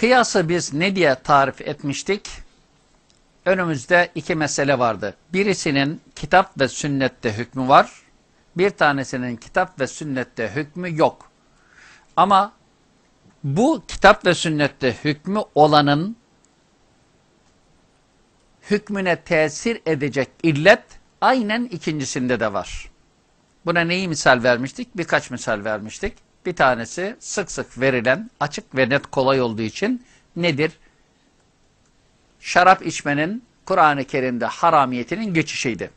Kıyası biz ne diye tarif etmiştik? Önümüzde iki mesele vardı. Birisinin kitap ve sünnette hükmü var. Bir tanesinin kitap ve sünnette hükmü yok. Ama bu kitap ve sünnette hükmü olanın hükmüne tesir edecek illet aynen ikincisinde de var. Buna neyi misal vermiştik? Birkaç misal vermiştik. Bir tanesi sık sık verilen açık ve net kolay olduğu için nedir? Şarap içmenin Kur'an-ı Kerim'de haramiyetinin geçişiydi.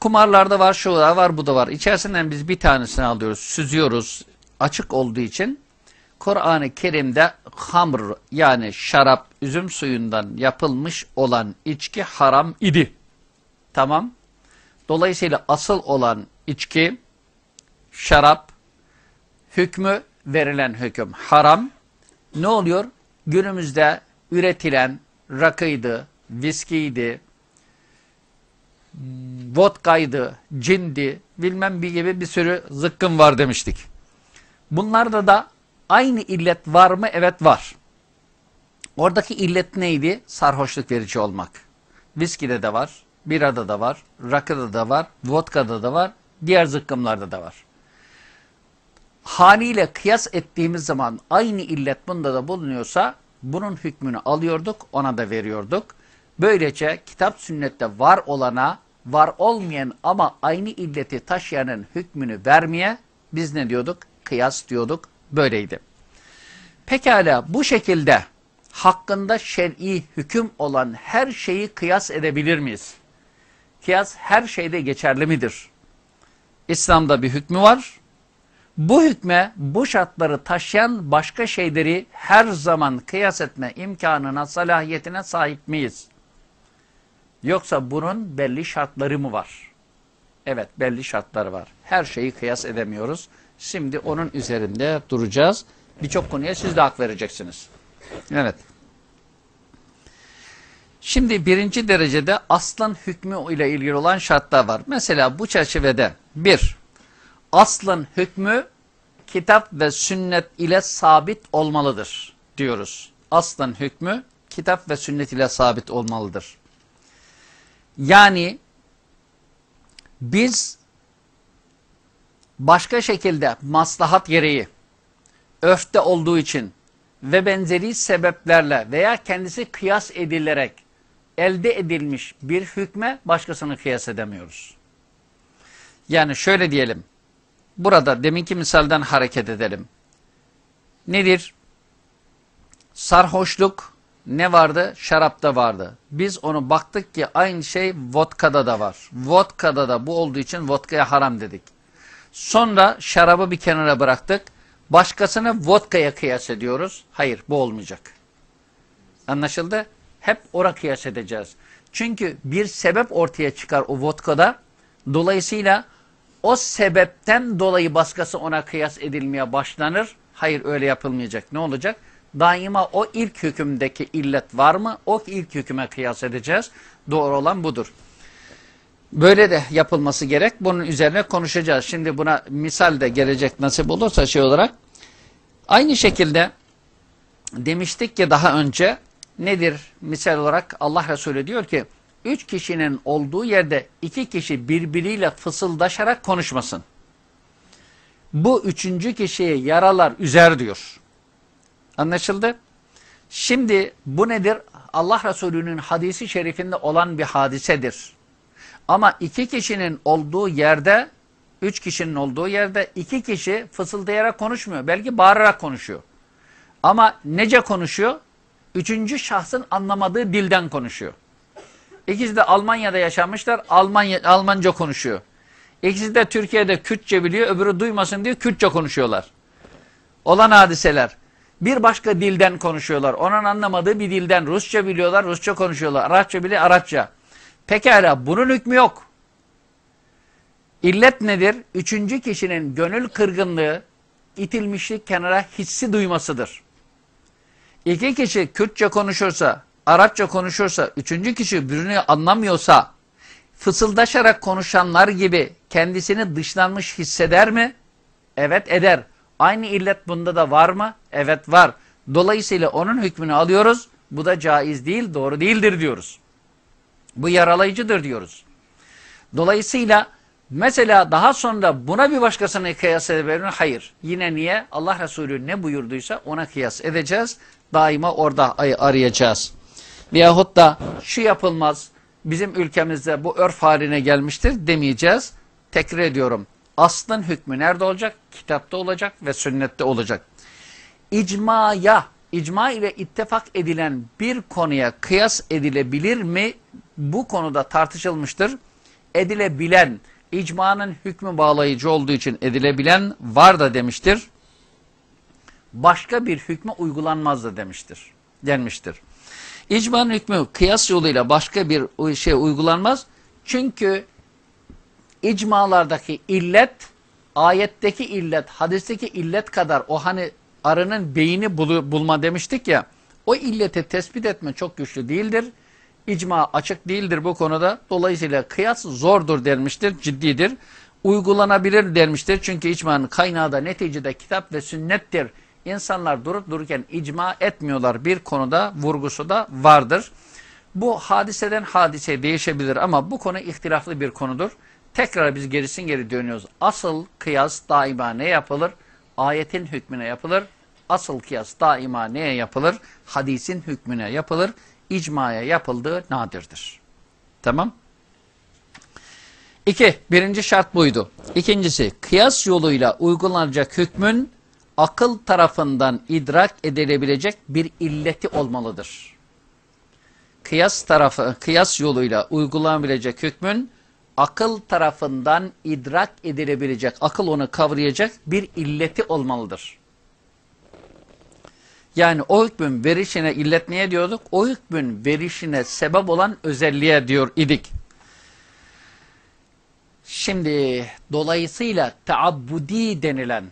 Kumarlarda var, şu da var, bu da var. İçerisinden biz bir tanesini alıyoruz, süzüyoruz. Açık olduğu için Kur'an-ı Kerim'de hamr yani şarap, üzüm suyundan yapılmış olan içki haram idi. Tamam. Dolayısıyla asıl olan içki, şarap, hükmü verilen hüküm haram. Ne oluyor? Günümüzde üretilen rakıydı, viskiydi, vodkaydı, cindi, bilmem bir gibi bir sürü zıkkım var demiştik. Bunlarda da aynı illet var mı? Evet var. Oradaki illet neydi? Sarhoşluk verici olmak. Viskide de var, birada da var, rakıda da var, vodkada da var, diğer zıkkımlarda da var. Haliyle kıyas ettiğimiz zaman aynı illet bunda da bulunuyorsa bunun hükmünü alıyorduk, ona da veriyorduk. Böylece kitap sünnette var olana, var olmayan ama aynı illeti taşıyanın hükmünü vermeye biz ne diyorduk? Kıyas diyorduk. Böyleydi. Pekala bu şekilde hakkında şer'i hüküm olan her şeyi kıyas edebilir miyiz? Kıyas her şeyde geçerli midir? İslam'da bir hükmü var. Bu hükme, bu şartları taşıyan başka şeyleri her zaman kıyas etme imkanına, salahiyetine sahip miyiz? Yoksa bunun belli şartları mı var? Evet, belli şartları var. Her şeyi kıyas edemiyoruz. Şimdi onun üzerinde duracağız. Birçok konuya siz de hak vereceksiniz. Evet. Şimdi birinci derecede aslan hükmü ile ilgili olan şartlar var. Mesela bu çerçevede bir, aslan hükmü kitap ve sünnet ile sabit olmalıdır diyoruz. Aslan hükmü kitap ve sünnet ile sabit olmalıdır. Yani biz başka şekilde maslahat gereği örfte olduğu için ve benzeri sebeplerle veya kendisi kıyas edilerek elde edilmiş bir hükme başkasını kıyas edemiyoruz. Yani şöyle diyelim. Burada deminki misalden hareket edelim. Nedir? Sarhoşluk ne vardı? Şarapta vardı. Biz onu baktık ki aynı şey vodkada da var. Vodkada da bu olduğu için vodkaya haram dedik. Sonra şarabı bir kenara bıraktık. Başkasını vodkaya kıyas ediyoruz. Hayır bu olmayacak. Anlaşıldı? Hep ora kıyas edeceğiz. Çünkü bir sebep ortaya çıkar o vodkada. Dolayısıyla o sebepten dolayı başkası ona kıyas edilmeye başlanır. Hayır öyle yapılmayacak. Ne olacak? Daima o ilk hükümdeki illet var mı? O ilk hüküme kıyas edeceğiz. Doğru olan budur. Böyle de yapılması gerek. Bunun üzerine konuşacağız. Şimdi buna misal de gelecek nasip olursa şey olarak. Aynı şekilde demiştik ki daha önce nedir misal olarak Allah Resulü diyor ki üç kişinin olduğu yerde iki kişi birbiriyle fısıldaşarak konuşmasın. Bu üçüncü kişiye yaralar üzer diyor. Anlaşıldı? Şimdi bu nedir? Allah Resulü'nün hadisi şerifinde olan bir hadisedir. Ama iki kişinin olduğu yerde, üç kişinin olduğu yerde iki kişi fısıldayarak konuşmuyor. Belki bağırarak konuşuyor. Ama nece konuşuyor? Üçüncü şahsın anlamadığı dilden konuşuyor. İkisi de Almanya'da yaşamışlar, Almanya, Almanca konuşuyor. İkisi de Türkiye'de Kürtçe biliyor, öbürü duymasın diye Kürtçe konuşuyorlar. Olan hadiseler. Bir başka dilden konuşuyorlar. Onun anlamadığı bir dilden. Rusça biliyorlar, Rusça konuşuyorlar. Arapça biliyor, Arapça. Pekala bunun hükmü yok. İllet nedir? Üçüncü kişinin gönül kırgınlığı, itilmişlik kenara hissi duymasıdır. İki kişi Kürtçe konuşursa, Arapça konuşursa, üçüncü kişi birini anlamıyorsa, fısıldaşarak konuşanlar gibi kendisini dışlanmış hisseder mi? Evet eder. Aynı illet bunda da var mı? Evet var. Dolayısıyla onun hükmünü alıyoruz. Bu da caiz değil, doğru değildir diyoruz. Bu yaralayıcıdır diyoruz. Dolayısıyla mesela daha sonra buna bir başkasını kıyas edebilir mi? Hayır. Yine niye? Allah Resulü ne buyurduysa ona kıyas edeceğiz. Daima orada arayacağız. Veyahut da şu yapılmaz, bizim ülkemizde bu örf haline gelmiştir demeyeceğiz. Tekrar ediyorum. Aslın hükmü nerede olacak? Kitapta olacak ve sünnette olacak. İcmaya, icma ile ittifak edilen bir konuya kıyas edilebilir mi? Bu konuda tartışılmıştır. Edilebilen, icmanın hükmü bağlayıcı olduğu için edilebilen var da demiştir. Başka bir hükmü uygulanmaz da demiştir. Denmiştir. İcmanın hükmü kıyas yoluyla başka bir şey uygulanmaz. Çünkü icmalardaki illet, ayetteki illet, hadisteki illet kadar o hani arının beyni bul bulma demiştik ya, o illeti tespit etme çok güçlü değildir. İcma açık değildir bu konuda. Dolayısıyla kıyas zordur denmiştir, ciddidir. Uygulanabilir denmiştir. Çünkü icmanın kaynağı da neticede kitap ve sünnettir. İnsanlar durup dururken icma etmiyorlar. Bir konuda vurgusu da vardır. Bu hadiseden hadise değişebilir ama bu konu ihtilaflı bir konudur. Tekrar biz gerisin geri dönüyoruz. Asıl kıyas daima ne yapılır? Ayetin hükmüne yapılır. Asıl kıyas daima neye yapılır? Hadisin hükmüne yapılır. İcmaya yapıldığı nadirdir. Tamam. İki, birinci şart buydu. İkincisi, kıyas yoluyla uygulanacak hükmün akıl tarafından idrak edilebilecek bir illeti olmalıdır. Kıyas tarafı, kıyas yoluyla uygulanabilecek hükmün akıl tarafından idrak edilebilecek, akıl onu kavrayacak bir illeti olmalıdır. Yani o hükmün verişine illet niye diyorduk? O hükmün verişine sebep olan özelliğe diyor idik. Şimdi dolayısıyla taabbudi denilen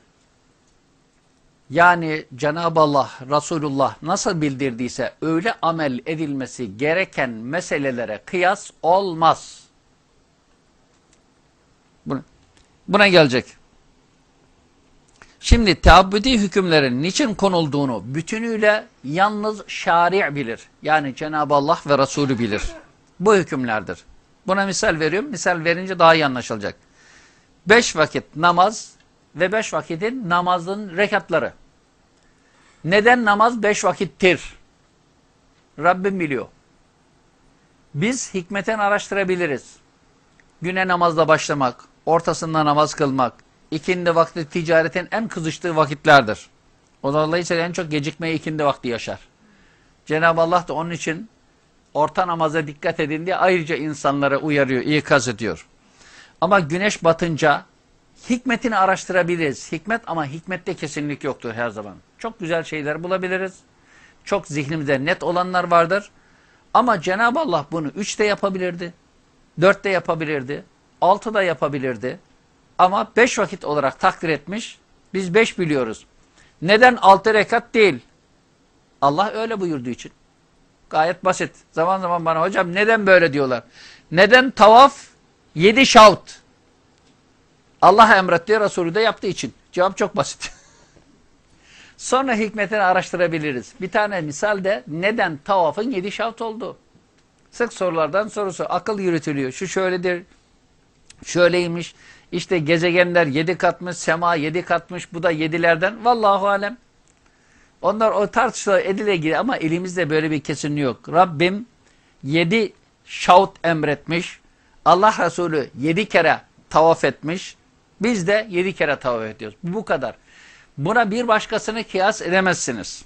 yani Cenab-ı Allah, Resulullah nasıl bildirdiyse öyle amel edilmesi gereken meselelere kıyas olmaz. Buna, buna gelecek. Şimdi teabbüdi hükümlerin niçin konulduğunu bütünüyle yalnız şari' bilir. Yani Cenab-ı Allah ve Resulü bilir. Bu hükümlerdir. Buna misal veriyorum. Misal verince daha iyi anlaşılacak. Beş vakit namaz ve beş vakitin namazın rekatları. Neden namaz beş vakittir? Rabbim biliyor. Biz hikmeten araştırabiliriz. Güne namazla başlamak, ortasında namaz kılmak, ikindi vakti ticaretin en kızıştığı vakitlerdir. O dolayısıyla en çok gecikmeyi ikindi vakti yaşar. Cenab-ı Allah da onun için orta namaza dikkat edin diye ayrıca insanlara uyarıyor, ikaz ediyor. Ama güneş batınca hikmetini araştırabiliriz. Hikmet ama hikmette kesinlik yoktur her zaman. Çok güzel şeyler bulabiliriz. Çok zihnimizde net olanlar vardır. Ama Cenab-ı Allah bunu üçte yapabilirdi. Dörtte yapabilirdi. Altıda yapabilirdi. Ama beş vakit olarak takdir etmiş. Biz beş biliyoruz. Neden altı rekat değil? Allah öyle buyurduğu için. Gayet basit. Zaman zaman bana hocam neden böyle diyorlar? Neden tavaf yedi şavt? Allah emretti, Resulü de yaptığı için. Cevap çok basit. Sonra hikmetini araştırabiliriz. Bir tane misal de neden tavafın yedi şavt oldu? Sık sorulardan sorusu. Akıl yürütülüyor. Şu şöyledir, şöyleymiş. İşte gezegenler yedi katmış, sema yedi katmış. Bu da yedilerden. Vallahu alem. Onlar o tartışılır edile gidiyor ama elimizde böyle bir kesinliği yok. Rabbim yedi şavt emretmiş. Allah Resulü yedi kere tavaf etmiş. Biz de yedi kere tavaf ediyoruz. Bu kadar. Buna bir başkasını kıyas edemezsiniz.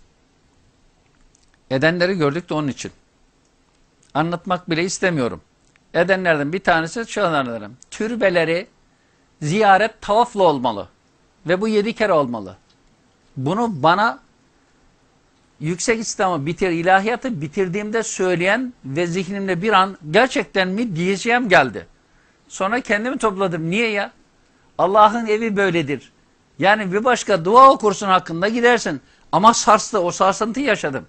Edenleri gördük de onun için. Anlatmak bile istemiyorum. Edenlerden bir tanesi şunlardan. Türbeleri ziyaret tavafla olmalı. Ve bu yedi kere olmalı. Bunu bana yüksek İslam'ı bitir, ilahiyatı bitirdiğimde söyleyen ve zihnimde bir an gerçekten mi diyeceğim geldi. Sonra kendimi topladım. Niye ya? Allah'ın evi böyledir. Yani bir başka dua okursun hakkında gidersin. Ama sarstı, o sarsıntıyı yaşadım.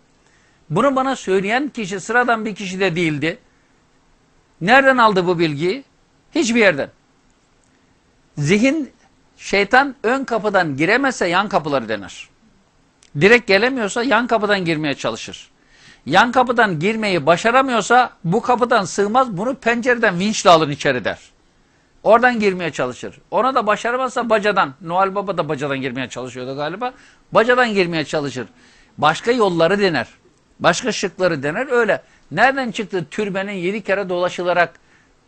Bunu bana söyleyen kişi sıradan bir kişi de değildi. Nereden aldı bu bilgiyi? Hiçbir yerden. Zihin Şeytan ön kapıdan giremezse yan kapıları dener. Direkt gelemiyorsa yan kapıdan girmeye çalışır. Yan kapıdan girmeyi başaramıyorsa bu kapıdan sığmaz bunu pencereden vinçle alın içeri der. Oradan girmeye çalışır. Ona da başaramazsa bacadan. Noel Baba da bacadan girmeye çalışıyordu galiba. Bacadan girmeye çalışır. Başka yolları dener. Başka şıkları dener öyle. Nereden çıktı türbenin yedi kere dolaşılarak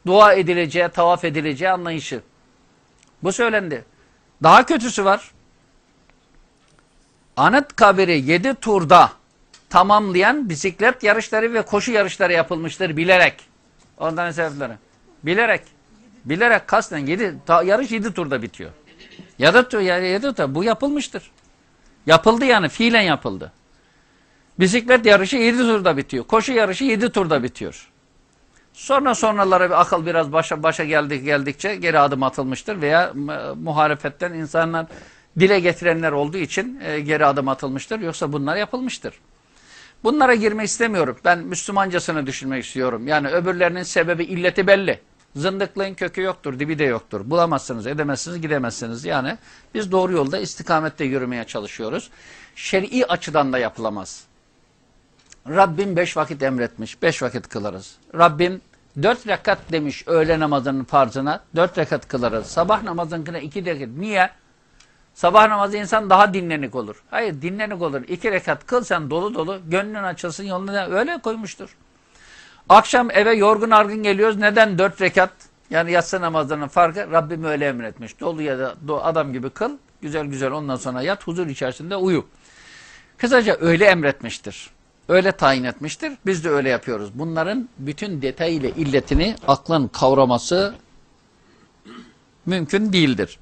dua edileceği, tavaf edileceği anlayışı? Bu söylendi. Daha kötüsü var. Anıtkabir'i yedi turda tamamlayan bisiklet yarışları ve koşu yarışları yapılmıştır bilerek. Ondan sebepleri. Bilerek. Bilerek kasten yedi, ta, yarış yedi turda bitiyor. Ya da yedi tur, bu yapılmıştır. Yapıldı yani fiilen yapıldı. Bisiklet yarışı yedi turda bitiyor. Koşu yarışı yedi turda bitiyor. Sonra sonralara bir akıl biraz başa başa geldik geldikçe geri adım atılmıştır veya muhalefetten insanlar dile getirenler olduğu için e, geri adım atılmıştır. Yoksa bunlar yapılmıştır. Bunlara girmek istemiyorum. Ben Müslümancasını düşünmek istiyorum. Yani öbürlerinin sebebi illeti belli. Zındıklığın kökü yoktur, dibi de yoktur. Bulamazsınız, edemezsiniz, gidemezsiniz. Yani biz doğru yolda istikamette yürümeye çalışıyoruz. Şer'i açıdan da yapılamaz. Rabbim beş vakit emretmiş. Beş vakit kılarız. Rabbim dört rekat demiş öğle namazının farzına. Dört rekat kılarız. Sabah namazınkine iki rekat. Niye? Sabah namazı insan daha dinlenik olur. Hayır dinlenik olur. İki rekat kıl sen dolu dolu. Gönlün açılsın yoluna. Öyle koymuştur. Akşam eve yorgun argın geliyoruz. Neden dört rekat? Yani yatsı namazlarının farkı Rabbim öyle emretmiş. Dolu ya da adam gibi kıl. Güzel güzel ondan sonra yat. Huzur içerisinde uyu. Kısaca öyle emretmiştir. Öyle tayin etmiştir. Biz de öyle yapıyoruz. Bunların bütün detay ile illetini aklın kavraması mümkün değildir.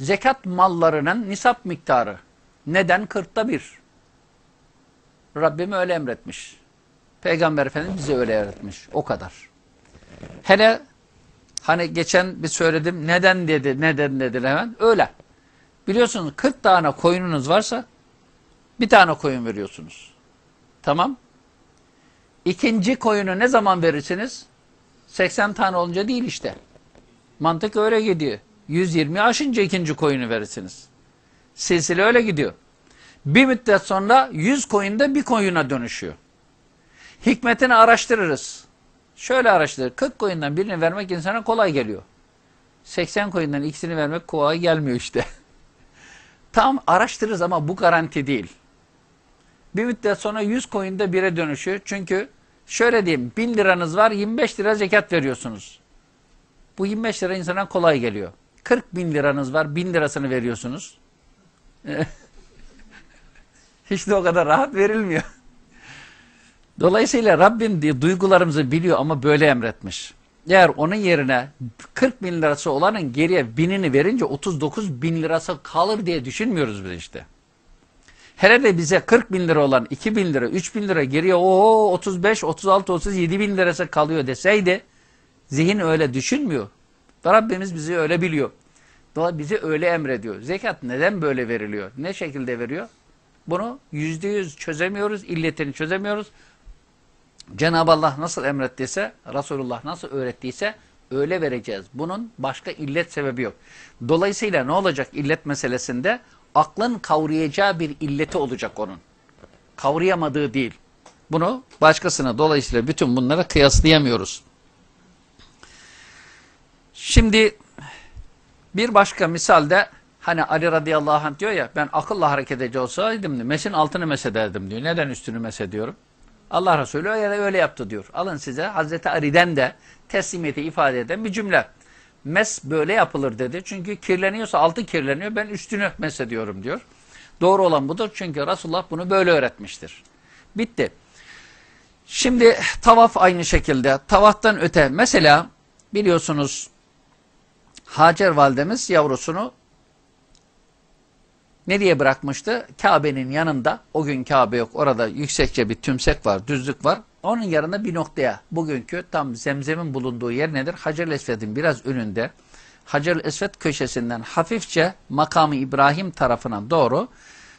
Zekat mallarının nisap miktarı neden kırkta bir? Rabbim öyle emretmiş. Peygamber Efendimiz bize öyle öğretmiş. O kadar. Hele hani geçen bir söyledim neden dedi neden dedi hemen öyle. Biliyorsunuz 40 tane koyununuz varsa bir tane koyun veriyorsunuz. Tamam. İkinci koyunu ne zaman verirsiniz? 80 tane olunca değil işte. Mantık öyle gidiyor. 120 aşınca ikinci koyunu verirsiniz. Silsile öyle gidiyor. Bir müddet sonra 100 koyun da bir koyuna dönüşüyor. Hikmetini araştırırız. Şöyle araştırır. 40 koyundan birini vermek insana kolay geliyor. 80 koyundan ikisini vermek kolay gelmiyor işte. Tam araştırırız ama bu garanti değil. Bir müddet sonra 100 koyunda bire dönüşüyor. Çünkü şöyle diyeyim 1000 liranız var 25 lira zekat veriyorsunuz. Bu 25 lira insana kolay geliyor. 40 bin liranız var 1000 lirasını veriyorsunuz. Hiç de o kadar rahat verilmiyor. Dolayısıyla Rabbim diye duygularımızı biliyor ama böyle emretmiş. Eğer onun yerine 40 bin lirası olanın geriye binini verince 39 bin lirası kalır diye düşünmüyoruz biz işte. Hele de bize 40 bin lira olan 2 bin lira, 3 bin lira geriye o 35, 36, 37 bin lirası kalıyor deseydi zihin öyle düşünmüyor. Rabbimiz bizi öyle biliyor. Dolayısıyla bizi öyle emrediyor. Zekat neden böyle veriliyor? Ne şekilde veriyor? Bunu yüzde yüz çözemiyoruz, illetini çözemiyoruz. Cenab-ı Allah nasıl emrettiyse, Resulullah nasıl öğrettiyse öyle vereceğiz. Bunun başka illet sebebi yok. Dolayısıyla ne olacak illet meselesinde? Aklın kavrayacağı bir illeti olacak onun. Kavrayamadığı değil. Bunu başkasına dolayısıyla bütün bunlara kıyaslayamıyoruz. Şimdi bir başka misalde hani Ali radıyallahu anh diyor ya ben akılla hareket edici olsaydım mesin altını mesederdim diyor. Neden üstünü mesediyorum? Allah Resulü öyle, öyle yaptı diyor. Alın size Hazreti Ali'den de teslimiyeti ifade eden bir cümle. Mes böyle yapılır dedi. Çünkü kirleniyorsa altı kirleniyor ben üstünü mesediyorum diyor. Doğru olan budur çünkü Resulullah bunu böyle öğretmiştir. Bitti. Şimdi tavaf aynı şekilde. Tavaftan öte mesela biliyorsunuz Hacer validemiz yavrusunu ne diye bırakmıştı? Kabe'nin yanında, o gün Kabe yok, orada yüksekçe bir tümsek var, düzlük var. Onun yanında bir noktaya, bugünkü tam zemzemin bulunduğu yer nedir? Hacer-i Esved'in biraz önünde, Hacer-i Esved köşesinden hafifçe makamı İbrahim tarafına doğru,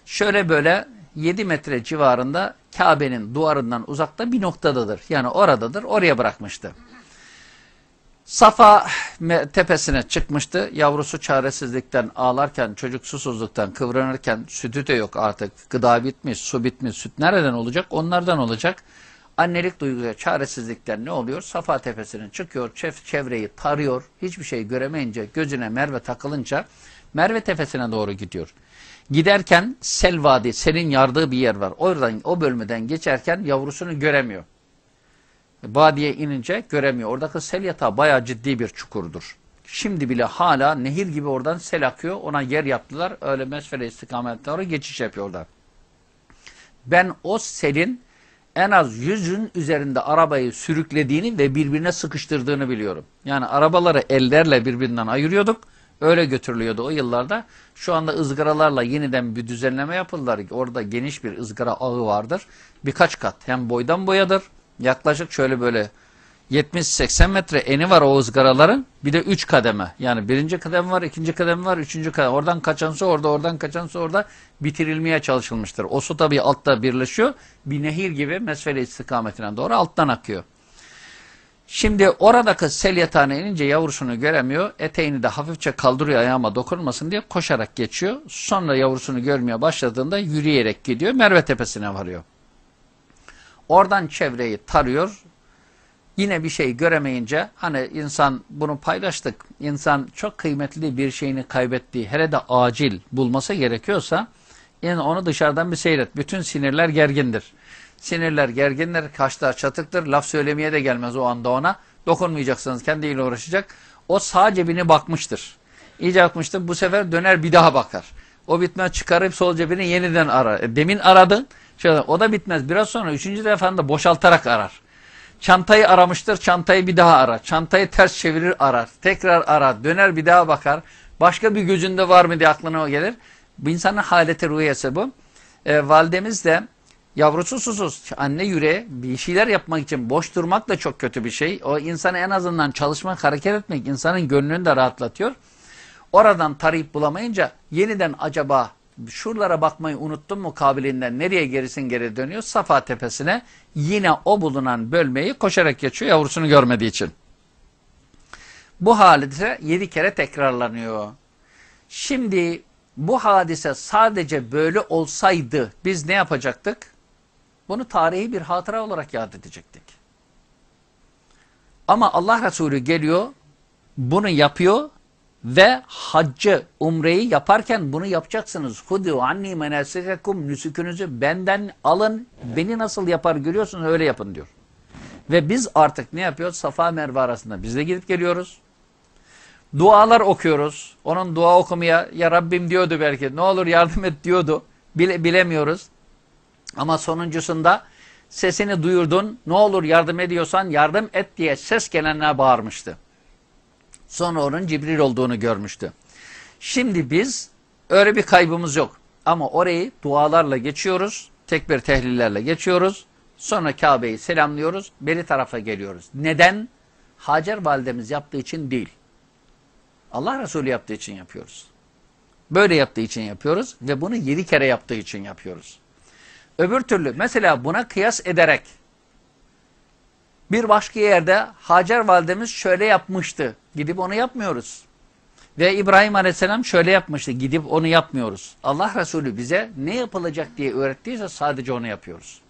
şöyle böyle 7 metre civarında Kabe'nin duvarından uzakta bir noktadadır. Yani oradadır, oraya bırakmıştı. Safa tepesine çıkmıştı. Yavrusu çaresizlikten ağlarken, çocuk susuzluktan kıvranırken sütü de yok artık. Gıda bitmiş, su bitmiş, süt nereden olacak? Onlardan olacak. Annelik duyguya çaresizlikten ne oluyor? Safa tepesine çıkıyor, çev- çevreyi tarıyor. Hiçbir şey göremeyince, gözüne Merve takılınca Merve tepesine doğru gidiyor. Giderken Sel Vadi, selin yardığı bir yer var. Oradan, o bölmeden geçerken yavrusunu göremiyor. Vadiye inince göremiyor. Oradaki sel yatağı bayağı ciddi bir çukurdur. Şimdi bile hala nehir gibi oradan sel akıyor. Ona yer yaptılar. Öyle mesfele istikametine doğru geçiş yapıyorlar. Ben o selin en az yüzün üzerinde arabayı sürüklediğini ve birbirine sıkıştırdığını biliyorum. Yani arabaları ellerle birbirinden ayırıyorduk. Öyle götürülüyordu o yıllarda. Şu anda ızgaralarla yeniden bir düzenleme yapıldılar. Orada geniş bir ızgara ağı vardır. Birkaç kat. Hem boydan boyadır. Yaklaşık şöyle böyle 70-80 metre eni var o ızgaraların. Bir de 3 kademe. Yani birinci kademe var, ikinci kademe var, üçüncü kademe. Oradan kaçan su orada, oradan kaçan su orada bitirilmeye çalışılmıştır. O su tabii altta birleşiyor. Bir nehir gibi mesfele istikametine doğru alttan akıyor. Şimdi oradaki sel yatağına inince yavrusunu göremiyor. Eteğini de hafifçe kaldırıyor ayağıma dokunmasın diye koşarak geçiyor. Sonra yavrusunu görmeye başladığında yürüyerek gidiyor. Merve tepesine varıyor. Oradan çevreyi tarıyor. Yine bir şey göremeyince hani insan bunu paylaştık. İnsan çok kıymetli bir şeyini kaybettiği hele de acil bulması gerekiyorsa yani onu dışarıdan bir seyret. Bütün sinirler gergindir. Sinirler gergindir, kaşlar çatıktır. Laf söylemeye de gelmez o anda ona. Dokunmayacaksınız, kendiyle uğraşacak. O sağ cebine bakmıştır. İyice bakmıştır. Bu sefer döner bir daha bakar. O bitmez çıkarıp sol cebini yeniden arar. E, demin aradın. Şöyle, o da bitmez. Biraz sonra üçüncü defanda boşaltarak arar. Çantayı aramıştır, çantayı bir daha arar. Çantayı ters çevirir arar. Tekrar arar, döner bir daha bakar. Başka bir gözünde var mı diye aklına o gelir. Bu insanın haleti ruhiyesi bu. E, validemiz de yavrusu susuz, anne yüreği bir şeyler yapmak için boş durmak da çok kötü bir şey. O insanı en azından çalışmak, hareket etmek insanın gönlünü de rahatlatıyor. Oradan tarayıp bulamayınca yeniden acaba şuralara bakmayı unuttum mu kabiliğinden nereye gerisin geri dönüyor? Safa tepesine yine o bulunan bölmeyi koşarak geçiyor yavrusunu görmediği için. Bu hadise yedi kere tekrarlanıyor. Şimdi bu hadise sadece böyle olsaydı biz ne yapacaktık? Bunu tarihi bir hatıra olarak yad edecektik. Ama Allah Resulü geliyor, bunu yapıyor ve haccı, umreyi yaparken bunu yapacaksınız. Hudu anni menasikekum nüsükünüzü benden alın. Beni nasıl yapar görüyorsunuz öyle yapın diyor. Ve biz artık ne yapıyoruz? Safa Merve arasında biz de gidip geliyoruz. Dualar okuyoruz. Onun dua okumaya ya Rabbim diyordu belki. Ne olur yardım et diyordu. Bile, bilemiyoruz. Ama sonuncusunda sesini duyurdun. Ne olur yardım ediyorsan yardım et diye ses gelenler bağırmıştı. Sonra onun Cibril olduğunu görmüştü. Şimdi biz öyle bir kaybımız yok. Ama orayı dualarla geçiyoruz. Tekbir tehlillerle geçiyoruz. Sonra Kabe'yi selamlıyoruz. Beri tarafa geliyoruz. Neden? Hacer validemiz yaptığı için değil. Allah Resulü yaptığı için yapıyoruz. Böyle yaptığı için yapıyoruz ve bunu yedi kere yaptığı için yapıyoruz. Öbür türlü mesela buna kıyas ederek bir başka yerde Hacer validemiz şöyle yapmıştı. Gidip onu yapmıyoruz. Ve İbrahim aleyhisselam şöyle yapmıştı. Gidip onu yapmıyoruz. Allah Resulü bize ne yapılacak diye öğrettiyse sadece onu yapıyoruz.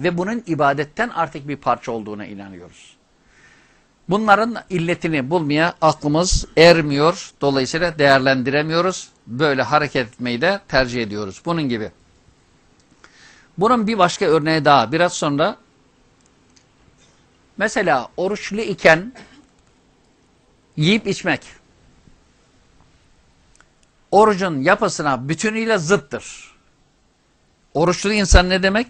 Ve bunun ibadetten artık bir parça olduğuna inanıyoruz. Bunların illetini bulmaya aklımız ermiyor. Dolayısıyla değerlendiremiyoruz. Böyle hareket etmeyi de tercih ediyoruz. Bunun gibi. Bunun bir başka örneği daha. Biraz sonra mesela oruçlu iken yiyip içmek orucun yapısına bütünüyle zıttır. Oruçlu insan ne demek?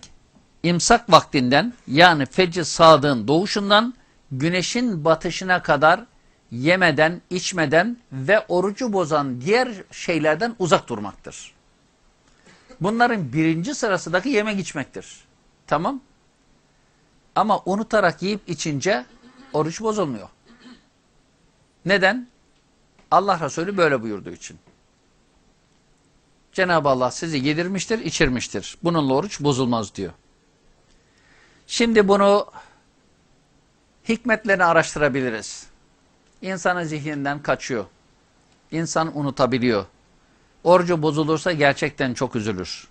İmsak vaktinden yani fecr sağdığın doğuşundan güneşin batışına kadar yemeden, içmeden ve orucu bozan diğer şeylerden uzak durmaktır. Bunların birinci sırasındaki yemek içmektir. Tamam. Ama unutarak yiyip içince oruç bozulmuyor. Neden? Allah Resulü böyle buyurduğu için. Cenab-ı Allah sizi yedirmiştir, içirmiştir. Bununla oruç bozulmaz diyor. Şimdi bunu hikmetlerini araştırabiliriz. insanın zihninden kaçıyor. İnsan unutabiliyor. Orucu bozulursa gerçekten çok üzülür.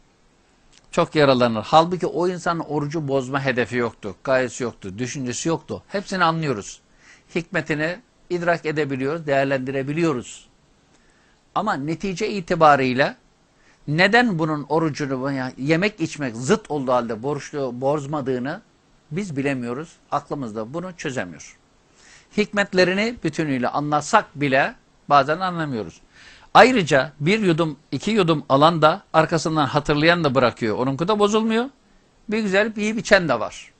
Çok yaralanır. Halbuki o insanın orucu bozma hedefi yoktu. Gayesi yoktu. Düşüncesi yoktu. Hepsini anlıyoruz. Hikmetini idrak edebiliyoruz, değerlendirebiliyoruz. Ama netice itibariyle neden bunun orucunu yemek içmek zıt olduğu halde borçlu bozmadığını biz bilemiyoruz. Aklımızda bunu çözemiyor. Hikmetlerini bütünüyle anlatsak bile bazen anlamıyoruz. Ayrıca bir yudum, iki yudum alan da arkasından hatırlayan da bırakıyor. Onunki de bozulmuyor. Bir güzel yiyip içen de var.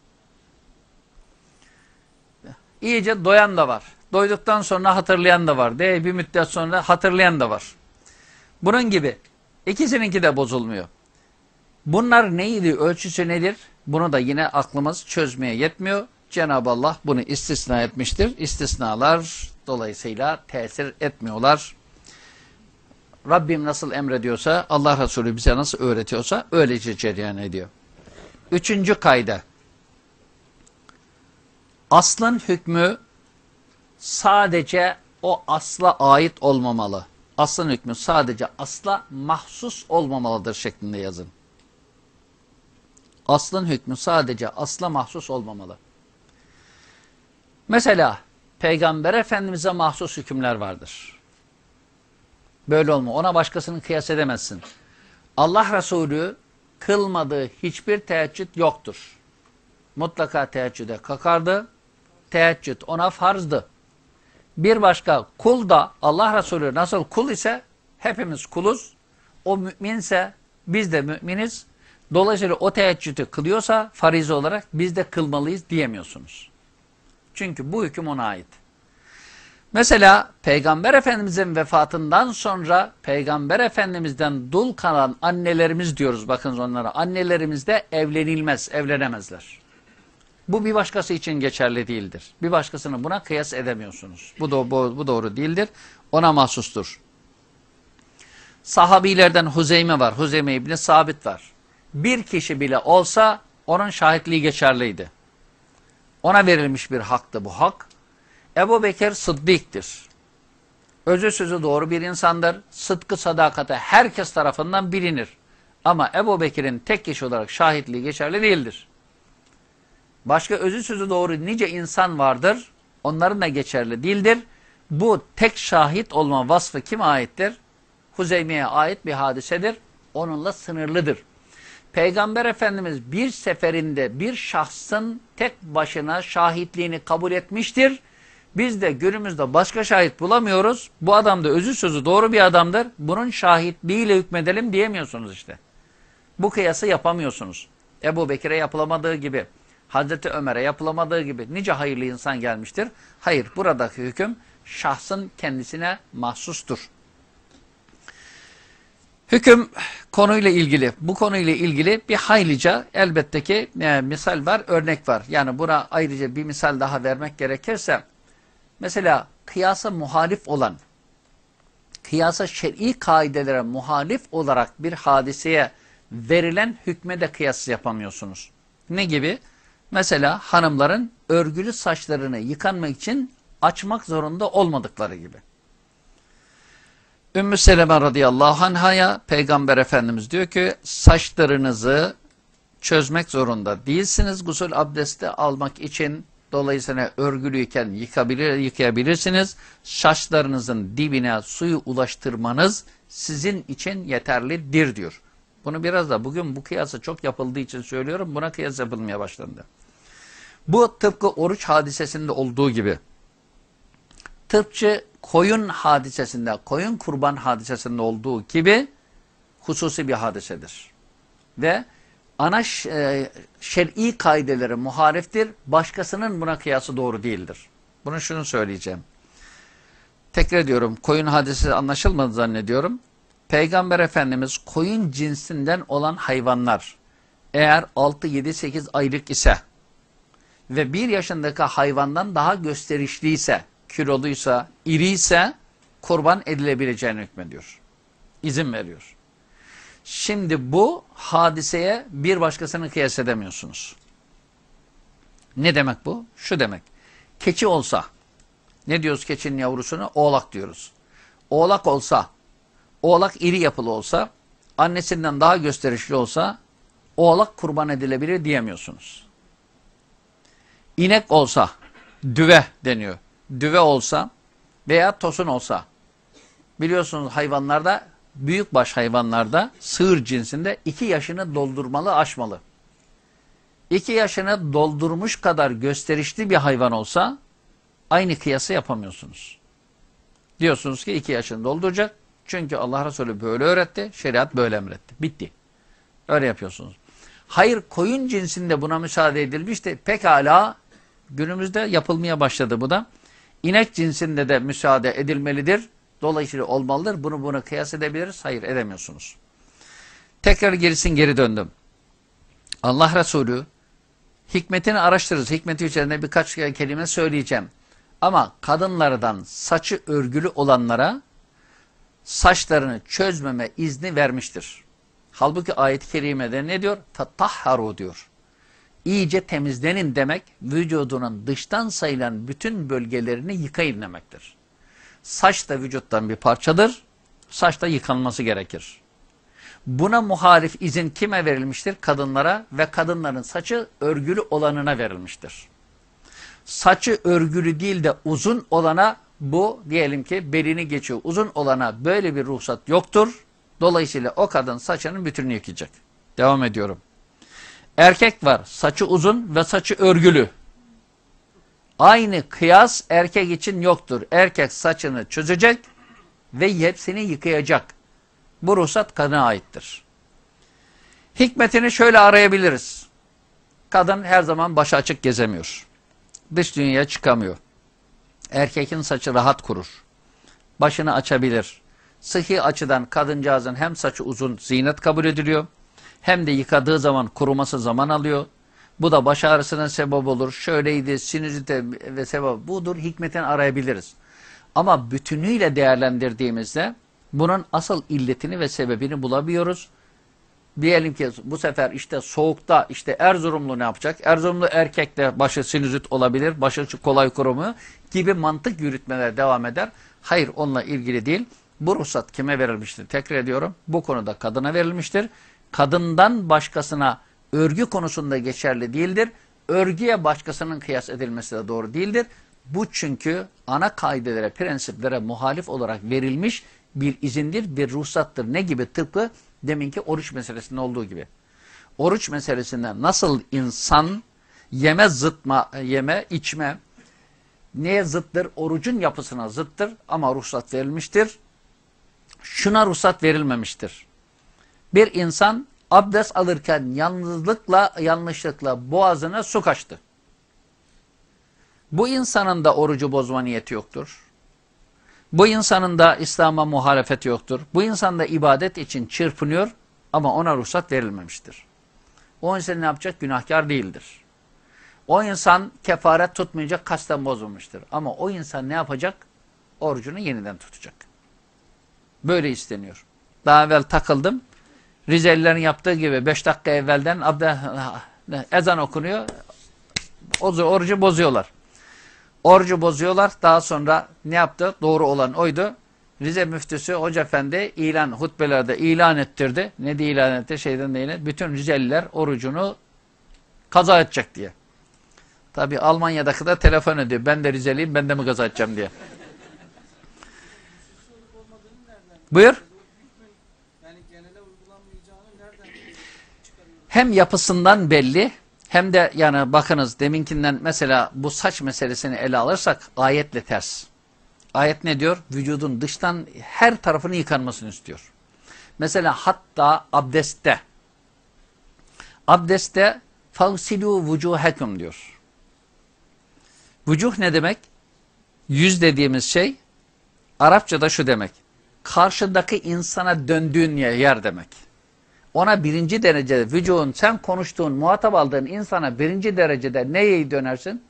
İyice doyan da var. Doyduktan sonra hatırlayan da var. De bir müddet sonra hatırlayan da var. Bunun gibi ikisininki de bozulmuyor. Bunlar neydi, ölçüsü nedir? Bunu da yine aklımız çözmeye yetmiyor. Cenab-ı Allah bunu istisna etmiştir. İstisnalar dolayısıyla tesir etmiyorlar. Rabbim nasıl emrediyorsa, Allah Resulü bize nasıl öğretiyorsa öylece cereyan ediyor. Üçüncü kayda. Aslın hükmü sadece o asla ait olmamalı. Aslın hükmü sadece asla mahsus olmamalıdır şeklinde yazın. Aslın hükmü sadece asla mahsus olmamalı. Mesela Peygamber Efendimiz'e mahsus hükümler vardır. Böyle olma. Ona başkasını kıyas edemezsin. Allah Resulü kılmadığı hiçbir teheccüd yoktur. Mutlaka teheccüde kakardı. Teheccüd ona farzdı. Bir başka kul da Allah Resulü nasıl kul ise hepimiz kuluz. O müminse biz de müminiz. Dolayısıyla o teheccüdü kılıyorsa fariz olarak biz de kılmalıyız diyemiyorsunuz. Çünkü bu hüküm ona ait. Mesela Peygamber Efendimizin vefatından sonra Peygamber Efendimiz'den dul kalan annelerimiz diyoruz bakın onlara. Annelerimiz de evlenilmez, evlenemezler. Bu bir başkası için geçerli değildir. Bir başkasını buna kıyas edemiyorsunuz. Bu, da, bu, bu doğru değildir. Ona mahsustur. Sahabilerden Huzeyme var. Huzeyme İbni Sabit var. Bir kişi bile olsa onun şahitliği geçerliydi. Ona verilmiş bir haktı bu hak. Ebu Bekir Sıddık'tir. Özü sözü doğru bir insandır. Sıdkı sadakati herkes tarafından bilinir. Ama Ebu Bekir'in tek kişi olarak şahitliği geçerli değildir. Başka özü sözü doğru nice insan vardır. Onların da geçerli değildir. Bu tek şahit olma vasfı kime aittir? Huzeymi'ye ait bir hadisedir. Onunla sınırlıdır. Peygamber Efendimiz bir seferinde bir şahsın tek başına şahitliğini kabul etmiştir. Biz de günümüzde başka şahit bulamıyoruz. Bu adam da özü sözü doğru bir adamdır. Bunun şahitliğiyle hükmedelim diyemiyorsunuz işte. Bu kıyası yapamıyorsunuz. Ebu Bekir'e yapılamadığı gibi, Hazreti Ömer'e yapılamadığı gibi nice hayırlı insan gelmiştir. Hayır, buradaki hüküm şahsın kendisine mahsustur. Hüküm konuyla ilgili, bu konuyla ilgili bir haylice elbette ki e, misal var, örnek var. Yani buna ayrıca bir misal daha vermek gerekirse, mesela kıyasa muhalif olan, kıyasa şer'i kaidelere muhalif olarak bir hadiseye verilen hükme de kıyas yapamıyorsunuz. Ne gibi? Mesela hanımların örgülü saçlarını yıkanmak için açmak zorunda olmadıkları gibi. Ümmü Seleme radıyallahu anhaya Peygamber Efendimiz diyor ki saçlarınızı çözmek zorunda değilsiniz gusül abdesti almak için. Dolayısıyla örgülüyken yıkabilir, yıkayabilirsiniz. Saçlarınızın dibine suyu ulaştırmanız sizin için yeterlidir diyor. Bunu biraz da bugün bu kıyası çok yapıldığı için söylüyorum. Buna kıyas yapılmaya başlandı. Bu tıpkı oruç hadisesinde olduğu gibi. Tıpçı koyun hadisesinde, koyun kurban hadisesinde olduğu gibi hususi bir hadisedir. Ve ana e, şer'i kaideleri muhariftir. Başkasının buna kıyası doğru değildir. Bunu şunu söyleyeceğim. Tekrar ediyorum. Koyun hadisesi anlaşılmadı zannediyorum. Peygamber Efendimiz koyun cinsinden olan hayvanlar eğer 6, 7, 8 aylık ise ve 1 yaşındaki hayvandan daha gösterişliyse kiloluysa, iriyse kurban edilebileceğini hükmediyor. İzin veriyor. Şimdi bu hadiseye bir başkasını kıyas edemiyorsunuz. Ne demek bu? Şu demek. Keçi olsa, Ne diyoruz keçinin yavrusuna? Oğlak diyoruz. Oğlak olsa, oğlak iri yapılı olsa, annesinden daha gösterişli olsa, oğlak kurban edilebilir diyemiyorsunuz. İnek olsa, düve deniyor. Düve olsa veya tosun olsa, biliyorsunuz hayvanlarda, büyükbaş hayvanlarda, sığır cinsinde iki yaşını doldurmalı, aşmalı. İki yaşını doldurmuş kadar gösterişli bir hayvan olsa, aynı kıyası yapamıyorsunuz. Diyorsunuz ki iki yaşını dolduracak. Çünkü Allah Resulü böyle öğretti, şeriat böyle emretti. Bitti. Öyle yapıyorsunuz. Hayır koyun cinsinde buna müsaade edilmişti. Pekala günümüzde yapılmaya başladı bu da. İnek cinsinde de müsaade edilmelidir. Dolayısıyla olmalıdır. Bunu buna kıyas edebiliriz. Hayır edemiyorsunuz. Tekrar gerisin geri döndüm. Allah Resulü hikmetini araştırırız. Hikmeti üzerine birkaç kelime söyleyeceğim. Ama kadınlardan saçı örgülü olanlara saçlarını çözmeme izni vermiştir. Halbuki ayet-i kerimede ne diyor? Tatahharu diyor. İyice temizlenin demek, vücudunun dıştan sayılan bütün bölgelerini yıkayın demektir. Saç da vücuttan bir parçadır. Saç da yıkanması gerekir. Buna muhalif izin kime verilmiştir? Kadınlara ve kadınların saçı örgülü olanına verilmiştir. Saçı örgülü değil de uzun olana bu diyelim ki belini geçiyor. Uzun olana böyle bir ruhsat yoktur. Dolayısıyla o kadın saçının bütününü yıkayacak. Devam ediyorum. Erkek var. Saçı uzun ve saçı örgülü. Aynı kıyas erkek için yoktur. Erkek saçını çözecek ve hepsini yıkayacak. Bu ruhsat kadına aittir. Hikmetini şöyle arayabiliriz. Kadın her zaman başı açık gezemiyor. Dış dünyaya çıkamıyor. Erkekin saçı rahat kurur. Başını açabilir. Sıhhi açıdan kadıncağızın hem saçı uzun zinet kabul ediliyor. Hem de yıkadığı zaman kuruması zaman alıyor. Bu da baş ağrısına sebep olur. Şöyleydi, sinüzite ve sebep budur. Hikmetini arayabiliriz. Ama bütünüyle değerlendirdiğimizde bunun asıl illetini ve sebebini bulamıyoruz. Diyelim ki bu sefer işte soğukta işte Erzurumlu ne yapacak? Erzurumlu erkek de başı sinüzit olabilir, başı kolay kurumu gibi mantık yürütmeler devam eder. Hayır onunla ilgili değil. Bu ruhsat kime verilmiştir? Tekrar ediyorum. Bu konuda kadına verilmiştir. Kadından başkasına örgü konusunda geçerli değildir. Örgüye başkasının kıyas edilmesi de doğru değildir. Bu çünkü ana kaidelere, prensiplere muhalif olarak verilmiş bir izindir, bir ruhsattır. Ne gibi? Tıpkı deminki oruç meselesinde olduğu gibi. Oruç meselesinde nasıl insan yeme zıtma, yeme içme neye zıttır? Orucun yapısına zıttır ama ruhsat verilmiştir. Şuna ruhsat verilmemiştir. Bir insan abdest alırken yalnızlıkla, yanlışlıkla boğazına su kaçtı. Bu insanın da orucu bozma niyeti yoktur. Bu insanın da İslam'a muhalefet yoktur. Bu insan da ibadet için çırpınıyor ama ona ruhsat verilmemiştir. O insan ne yapacak? Günahkar değildir. O insan kefaret tutmayacak, kasten bozulmuştur. Ama o insan ne yapacak? Orucunu yeniden tutacak. Böyle isteniyor. Daha evvel takıldım. Rizelilerin yaptığı gibi 5 dakika evvelden abde, ezan okunuyor. Orucu bozuyorlar. Orucu bozuyorlar. Daha sonra ne yaptı? Doğru olan oydu. Rize müftüsü Hoca Efendi ilan, hutbelerde ilan ettirdi. Ne diye ilan etti? Şeyden değil. Bütün Rizeliler orucunu kaza edecek diye. Tabi Almanya'daki de telefon ediyor. Ben de Rizeliyim, ben de mi kaza edeceğim diye. Buyur. Hem yapısından belli hem de yani bakınız deminkinden mesela bu saç meselesini ele alırsak ayetle ters. Ayet ne diyor? Vücudun dıştan her tarafını yıkanmasını istiyor. Mesela hatta abdestte abdestte fagsilu vucuhekum diyor. Vücuh ne demek? Yüz dediğimiz şey Arapçada şu demek. Karşındaki insana döndüğün yer demek. Ona birinci derecede vücudun sen konuştuğun, muhatap aldığın insana birinci derecede neye dönersin?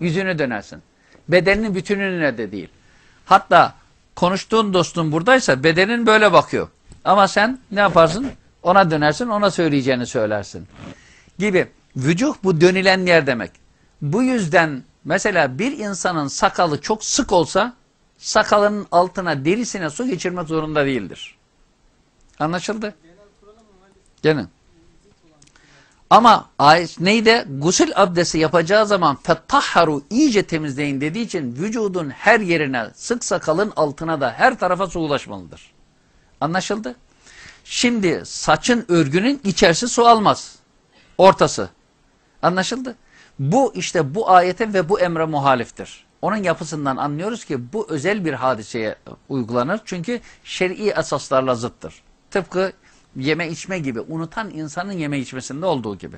Yüzünü dönersin. Bedeninin bütününe de değil. Hatta konuştuğun dostun buradaysa bedenin böyle bakıyor. Ama sen ne yaparsın? Ona dönersin, ona söyleyeceğini söylersin. Gibi. Vücuh bu dönülen yer demek. Bu yüzden Mesela bir insanın sakalı çok sık olsa sakalının altına derisine su geçirmek zorunda değildir. Anlaşıldı? Gene. Ama ayet neydi? Gusül abdesti yapacağı zaman fettahharu iyice temizleyin dediği için vücudun her yerine sık sakalın altına da her tarafa su ulaşmalıdır. Anlaşıldı? Şimdi saçın örgünün içerisi su almaz. Ortası. Anlaşıldı? Bu işte bu ayete ve bu emre muhaliftir. Onun yapısından anlıyoruz ki bu özel bir hadiseye uygulanır. Çünkü şer'i esaslarla zıttır. Tıpkı yeme içme gibi unutan insanın yeme içmesinde olduğu gibi.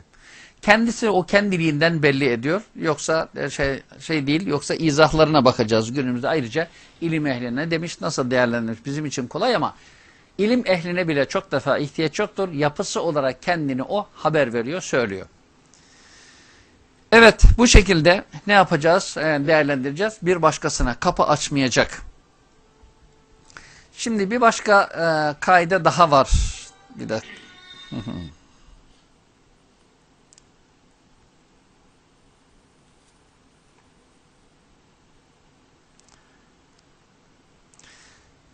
Kendisi o kendiliğinden belli ediyor. Yoksa e, şey, şey değil yoksa izahlarına bakacağız günümüzde ayrıca ilim ehline demiş nasıl değerlendirmiş bizim için kolay ama ilim ehline bile çok defa ihtiyaç yoktur. Yapısı olarak kendini o haber veriyor söylüyor. Evet bu şekilde ne yapacağız e, değerlendireceğiz. Bir başkasına kapı açmayacak. Şimdi bir başka e, kaide daha var. Bir dakika.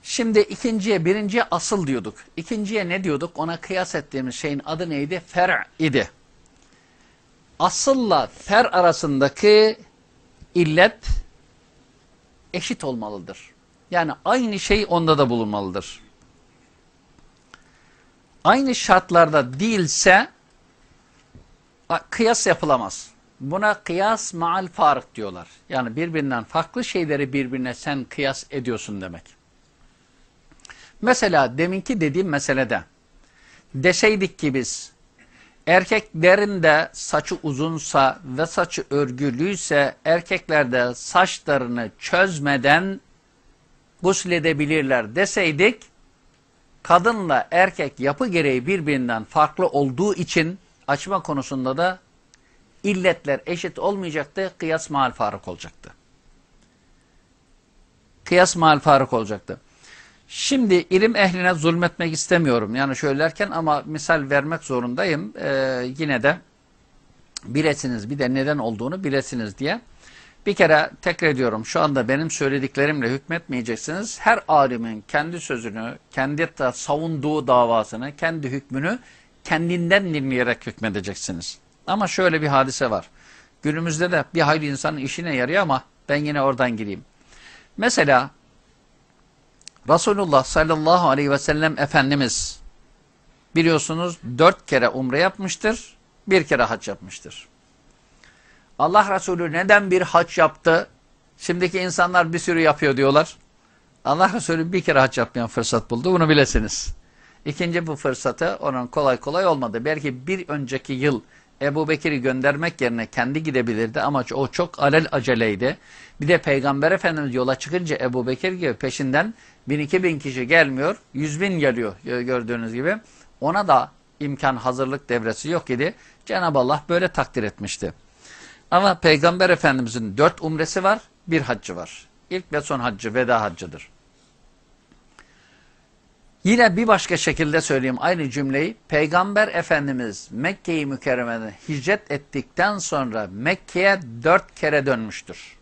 Şimdi ikinciye, birinciye asıl diyorduk. İkinciye ne diyorduk? Ona kıyas ettiğimiz şeyin adı neydi? Fer' idi. Asılla fer arasındaki illet eşit olmalıdır. Yani aynı şey onda da bulunmalıdır. Aynı şartlarda değilse kıyas yapılamaz. Buna kıyas maal fark diyorlar. Yani birbirinden farklı şeyleri birbirine sen kıyas ediyorsun demek. Mesela deminki dediğim meselede deseydik ki biz erkeklerin de saçı uzunsa ve saçı örgülüyse erkeklerde saçlarını çözmeden gusledebilirler deseydik kadınla erkek yapı gereği birbirinden farklı olduğu için açma konusunda da illetler eşit olmayacaktı. Kıyas mal faruk olacaktı. Kıyas mal faruk olacaktı. Şimdi ilim ehline zulmetmek istemiyorum. Yani söylerken ama misal vermek zorundayım. Ee, yine de bilesiniz bir de neden olduğunu bilesiniz diye. Bir kere tekrar ediyorum şu anda benim söylediklerimle hükmetmeyeceksiniz. Her alimin kendi sözünü, kendi savunduğu davasını, kendi hükmünü kendinden dinleyerek hükmedeceksiniz. Ama şöyle bir hadise var. Günümüzde de bir hayli insanın işine yarıyor ama ben yine oradan gireyim. Mesela Resulullah sallallahu aleyhi ve sellem Efendimiz biliyorsunuz dört kere umre yapmıştır, bir kere hac yapmıştır. Allah Resulü neden bir hac yaptı? Şimdiki insanlar bir sürü yapıyor diyorlar. Allah Resulü bir kere hac yapmayan fırsat buldu. Bunu bilesiniz. İkinci bu fırsatı onun kolay kolay olmadı. Belki bir önceki yıl Ebu Bekir'i göndermek yerine kendi gidebilirdi ama o çok alel aceleydi. Bir de Peygamber Efendimiz yola çıkınca Ebu Bekir gibi peşinden bin iki bin kişi gelmiyor. Yüz bin geliyor gördüğünüz gibi. Ona da imkan hazırlık devresi yok idi. Cenab-ı Allah böyle takdir etmişti. Ama Peygamber Efendimizin dört umresi var, bir haccı var. İlk ve son haccı veda haccıdır. Yine bir başka şekilde söyleyeyim aynı cümleyi. Peygamber Efendimiz Mekke'yi mükerremeden hicret ettikten sonra Mekke'ye dört kere dönmüştür.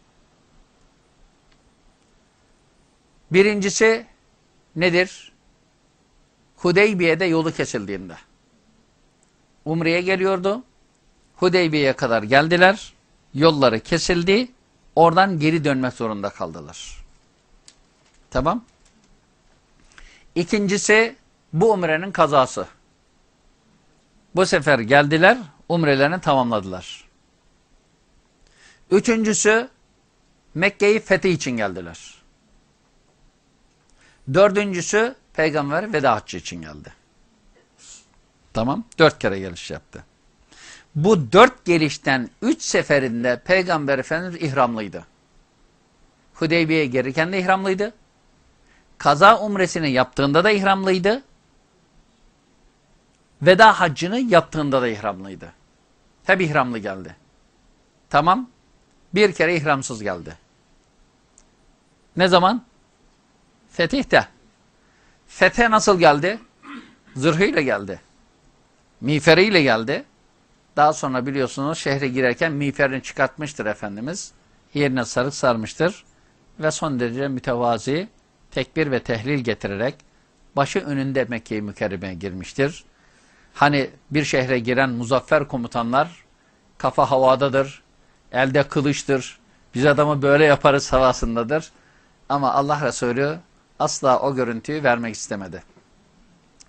Birincisi nedir? Hudeybiye'de yolu kesildiğinde. Umre'ye geliyordu. Hudeybiye'ye kadar geldiler yolları kesildi. Oradan geri dönmek zorunda kaldılar. Tamam. İkincisi bu umrenin kazası. Bu sefer geldiler, umrelerini tamamladılar. Üçüncüsü Mekke'yi fethi için geldiler. Dördüncüsü peygamber veda haccı için geldi. Tamam. Dört kere geliş yaptı. Bu dört gelişten üç seferinde Peygamber Efendimiz ihramlıydı. Hudeybiye'ye gelirken de ihramlıydı. Kaza umresini yaptığında da ihramlıydı. Veda haccını yaptığında da ihramlıydı. Hep ihramlı geldi. Tamam. Bir kere ihramsız geldi. Ne zaman? Fetih'te. Fethe nasıl geldi? Zırhıyla geldi. Miğferiyle geldi. Daha sonra biliyorsunuz şehre girerken miğferini çıkartmıştır Efendimiz. yerine sarık sarmıştır ve son derece mütevazi tekbir ve tehlil getirerek başı önünde Mekke-i Mükerreme'ye girmiştir. Hani bir şehre giren muzaffer komutanlar kafa havadadır, elde kılıçtır, biz adamı böyle yaparız havasındadır. Ama Allah Resulü asla o görüntüyü vermek istemedi.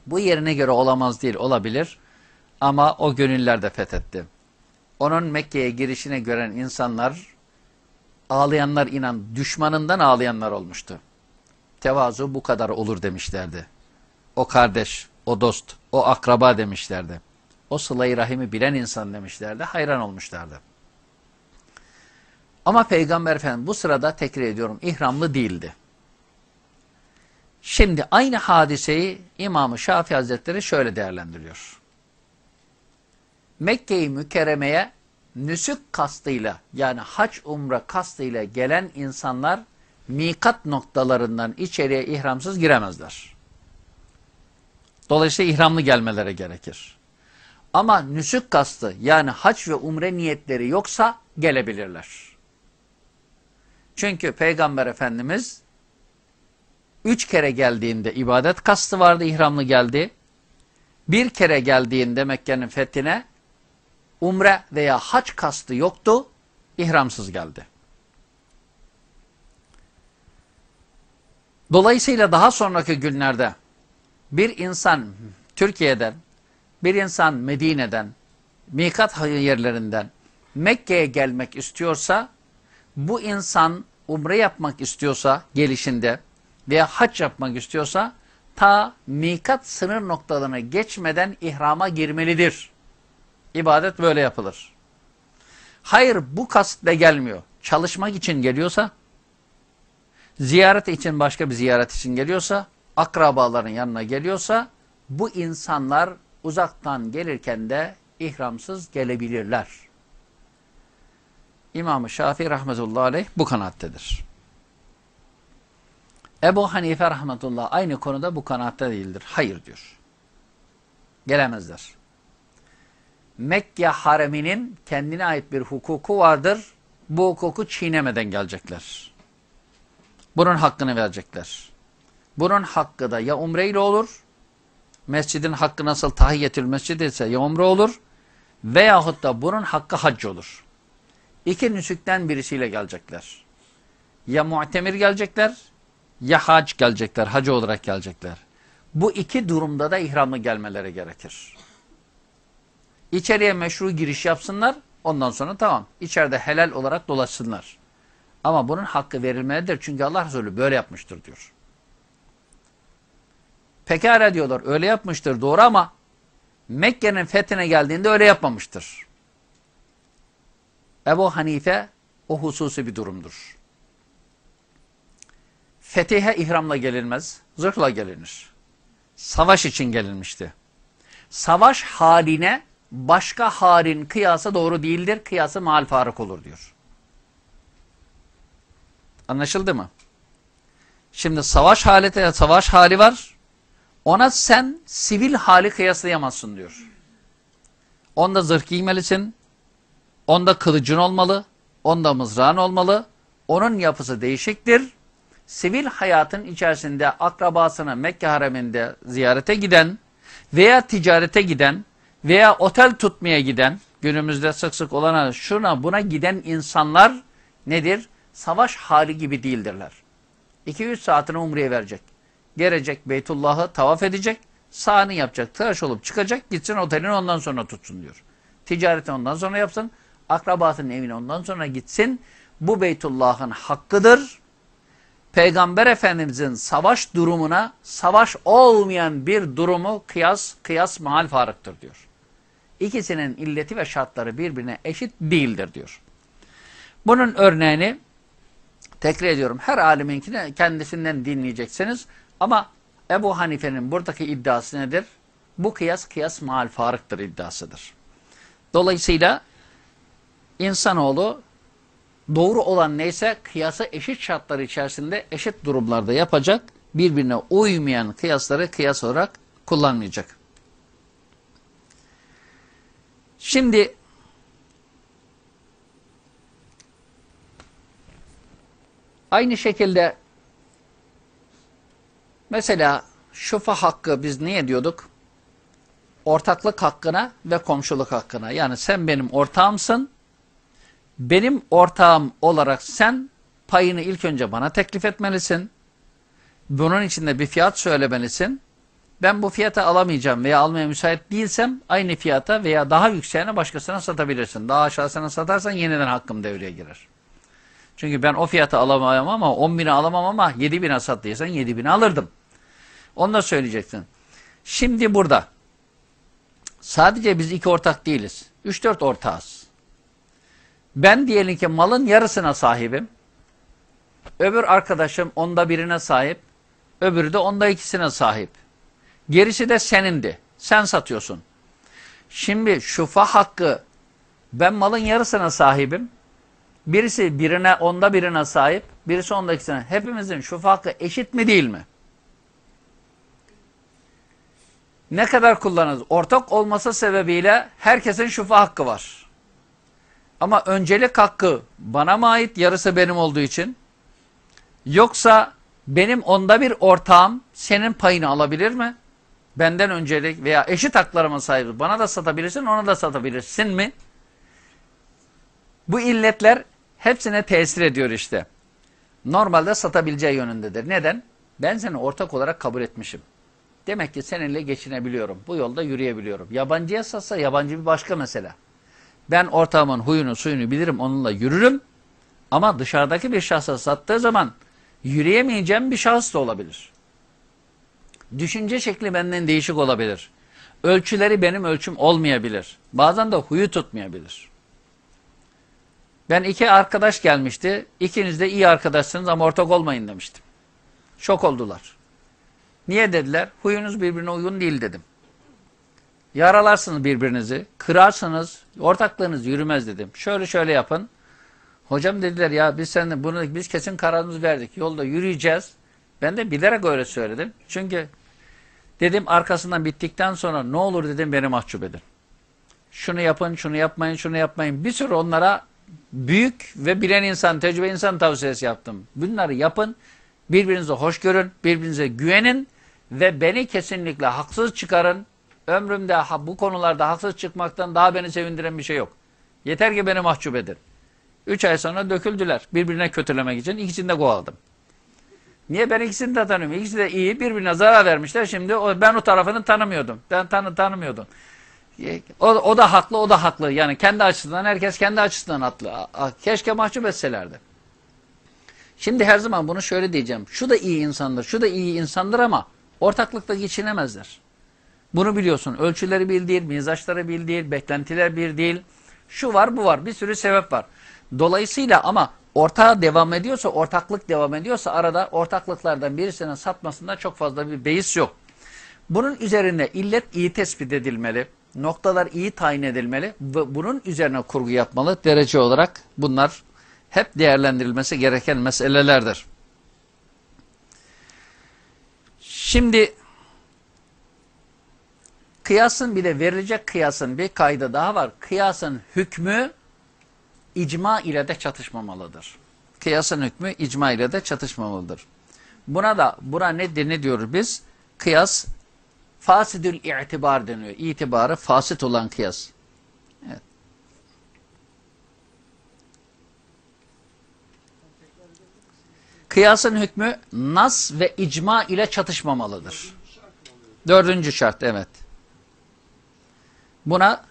Bu yerine göre olamaz değil, olabilir. Ama o gönüllerde fethetti. Onun Mekke'ye girişine gören insanlar, ağlayanlar inan, düşmanından ağlayanlar olmuştu. Tevazu bu kadar olur demişlerdi. O kardeş, o dost, o akraba demişlerdi. O sıla rahimi bilen insan demişlerdi. Hayran olmuşlardı. Ama Peygamber Efendimiz bu sırada tekrar ediyorum ihramlı değildi. Şimdi aynı hadiseyi İmam-ı Şafii Hazretleri şöyle değerlendiriyor. Mekke-i Mükerreme'ye nüsük kastıyla yani hac umre kastıyla gelen insanlar mikat noktalarından içeriye ihramsız giremezler. Dolayısıyla ihramlı gelmeleri gerekir. Ama nüsük kastı yani hac ve umre niyetleri yoksa gelebilirler. Çünkü Peygamber Efendimiz üç kere geldiğinde ibadet kastı vardı, ihramlı geldi. Bir kere geldiğinde Mekke'nin fethine umre veya hac kastı yoktu, ihramsız geldi. Dolayısıyla daha sonraki günlerde bir insan Türkiye'den, bir insan Medine'den, mikat yerlerinden Mekke'ye gelmek istiyorsa, bu insan umre yapmak istiyorsa gelişinde veya hac yapmak istiyorsa ta mikat sınır noktalarına geçmeden ihrama girmelidir. İbadet böyle yapılır. Hayır bu kasıtla gelmiyor. Çalışmak için geliyorsa, ziyaret için başka bir ziyaret için geliyorsa, akrabaların yanına geliyorsa bu insanlar uzaktan gelirken de ihramsız gelebilirler. İmam-ı Şafii rahmetullahi aleyh bu kanaattedir. Ebu Hanife rahmetullah aynı konuda bu kanaatte değildir. Hayır diyor. Gelemezler. Mekke hareminin kendine ait bir hukuku vardır. Bu hukuku çiğnemeden gelecekler. Bunun hakkını verecekler. Bunun hakkı da ya umreyle olur, mescidin hakkı nasıl tahiyyetül mescid ise ya umre olur, veyahut da bunun hakkı hac olur. İki nüsükten birisiyle gelecekler. Ya mu'temir gelecekler, ya hac gelecekler, hacı olarak gelecekler. Bu iki durumda da ihramlı gelmeleri gerekir. İçeriye meşru giriş yapsınlar, ondan sonra tamam. İçeride helal olarak dolaşsınlar. Ama bunun hakkı verilmelidir. Çünkü Allah Resulü böyle yapmıştır diyor. Pekala diyorlar öyle yapmıştır doğru ama Mekke'nin fethine geldiğinde öyle yapmamıştır. Ebu Hanife o hususi bir durumdur. Fetihe ihramla gelinmez, zırhla gelinir. Savaş için gelinmişti. Savaş haline başka halin kıyası doğru değildir, kıyası mal farık olur diyor. Anlaşıldı mı? Şimdi savaş halinde savaş hali var. Ona sen sivil hali kıyaslayamazsın diyor. Onda zırh giymelisin. Onda kılıcın olmalı. Onda mızrağın olmalı. Onun yapısı değişiktir. Sivil hayatın içerisinde akrabasını Mekke hareminde ziyarete giden veya ticarete giden veya otel tutmaya giden günümüzde sık sık olan şuna buna giden insanlar nedir? Savaş hali gibi değildirler. 2-3 saatini umreye verecek. Gelecek Beytullah'ı tavaf edecek. Sağını yapacak. Tıraş olup çıkacak. Gitsin otelini ondan sonra tutsun diyor. Ticareti ondan sonra yapsın. Akrabasının evine ondan sonra gitsin. Bu Beytullah'ın hakkıdır. Peygamber Efendimizin savaş durumuna savaş olmayan bir durumu kıyas, kıyas mahal farıktır diyor. İkisinin illeti ve şartları birbirine eşit değildir diyor. Bunun örneğini tekrar ediyorum her aliminkini kendisinden dinleyeceksiniz. Ama Ebu Hanife'nin buradaki iddiası nedir? Bu kıyas kıyas mahal farıktır iddiasıdır. Dolayısıyla insanoğlu doğru olan neyse kıyası eşit şartlar içerisinde eşit durumlarda yapacak. Birbirine uymayan kıyasları kıyas olarak kullanmayacak. Şimdi Aynı şekilde mesela şufa hakkı biz niye diyorduk? Ortaklık hakkına ve komşuluk hakkına. Yani sen benim ortağımsın. Benim ortağım olarak sen payını ilk önce bana teklif etmelisin. Bunun için de bir fiyat söylemelisin. Ben bu fiyata alamayacağım veya almaya müsait değilsem aynı fiyata veya daha yükseğine başkasına satabilirsin. Daha aşağısına satarsan yeniden hakkım devreye girer. Çünkü ben o fiyata alamam ama 10 bine alamam ama 7 bine sattıysan 7 bine alırdım. Onu da söyleyeceksin. Şimdi burada sadece biz iki ortak değiliz. 3-4 ortağız. Ben diyelim ki malın yarısına sahibim. Öbür arkadaşım onda birine sahip. Öbürü de onda ikisine sahip. Gerisi de senindi. Sen satıyorsun. Şimdi şufa hakkı ben malın yarısına sahibim. Birisi birine onda birine sahip. Birisi onda ikisine. Hepimizin şufa hakkı eşit mi değil mi? Ne kadar kullanırız? Ortak olması sebebiyle herkesin şufa hakkı var. Ama öncelik hakkı bana mı ait yarısı benim olduğu için? Yoksa benim onda bir ortağım senin payını alabilir mi? Benden öncelik veya eşit haklarıma sahibi bana da satabilirsin ona da satabilirsin mi? Bu illetler hepsine tesir ediyor işte. Normalde satabileceği yönündedir. Neden? Ben seni ortak olarak kabul etmişim. Demek ki seninle geçinebiliyorum. Bu yolda yürüyebiliyorum. Yabancıya satsa yabancı bir başka mesele. Ben ortağımın huyunu suyunu bilirim onunla yürürüm. Ama dışarıdaki bir şahsa sattığı zaman yürüyemeyeceğim bir şahıs da olabilir. Düşünce şekli benden değişik olabilir. Ölçüleri benim ölçüm olmayabilir. Bazen de huyu tutmayabilir. Ben iki arkadaş gelmişti. İkiniz de iyi arkadaşsınız ama ortak olmayın demiştim. Şok oldular. Niye dediler? Huyunuz birbirine uygun değil dedim. Yaralarsınız birbirinizi, kırarsınız, ortaklığınız yürümez dedim. Şöyle şöyle yapın. Hocam dediler ya biz seninle bunu biz kesin kararımızı verdik. Yolda yürüyeceğiz. Ben de bilerek öyle söyledim. Çünkü dedim arkasından bittikten sonra ne olur dedim beni mahcup edin. Şunu yapın, şunu yapmayın, şunu yapmayın. Bir sürü onlara büyük ve bilen insan, tecrübe insan tavsiyesi yaptım. Bunları yapın, birbirinize hoş görün, birbirinize güvenin ve beni kesinlikle haksız çıkarın. Ömrümde bu konularda haksız çıkmaktan daha beni sevindiren bir şey yok. Yeter ki beni mahcup edin. Üç ay sonra döküldüler birbirine kötülemek için. İkisini de kovaladım. Niye? Ben ikisini de tanıyorum. İkisi de iyi. Birbirine zarar vermişler. Şimdi o, ben o tarafını tanımıyordum. Ben tanı, tanımıyordum. O, o da haklı, o da haklı. Yani kendi açısından, herkes kendi açısından haklı. Keşke mahcup etselerdi. Şimdi her zaman bunu şöyle diyeceğim. Şu da iyi insandır, şu da iyi insandır ama ortaklıkta geçinemezler. Bunu biliyorsun. Ölçüleri bir değil, mizaçları bir değil, beklentiler bir değil. Şu var, bu var. Bir sürü sebep var. Dolayısıyla ama ortağa devam ediyorsa, ortaklık devam ediyorsa arada ortaklıklardan birisinin satmasında çok fazla bir beis yok. Bunun üzerine illet iyi tespit edilmeli, noktalar iyi tayin edilmeli ve bunun üzerine kurgu yapmalı. Derece olarak bunlar hep değerlendirilmesi gereken meselelerdir. Şimdi kıyasın bir de verilecek kıyasın bir kaydı daha var. Kıyasın hükmü icma ile de çatışmamalıdır. Kıyasın hükmü icma ile de çatışmamalıdır. Buna da buna ne, ne diyoruz biz? Kıyas fasidül itibar deniyor. İtibarı fasit olan kıyas. Evet. Kıyasın hükmü nas ve icma ile çatışmamalıdır. Dördüncü şart evet. Buna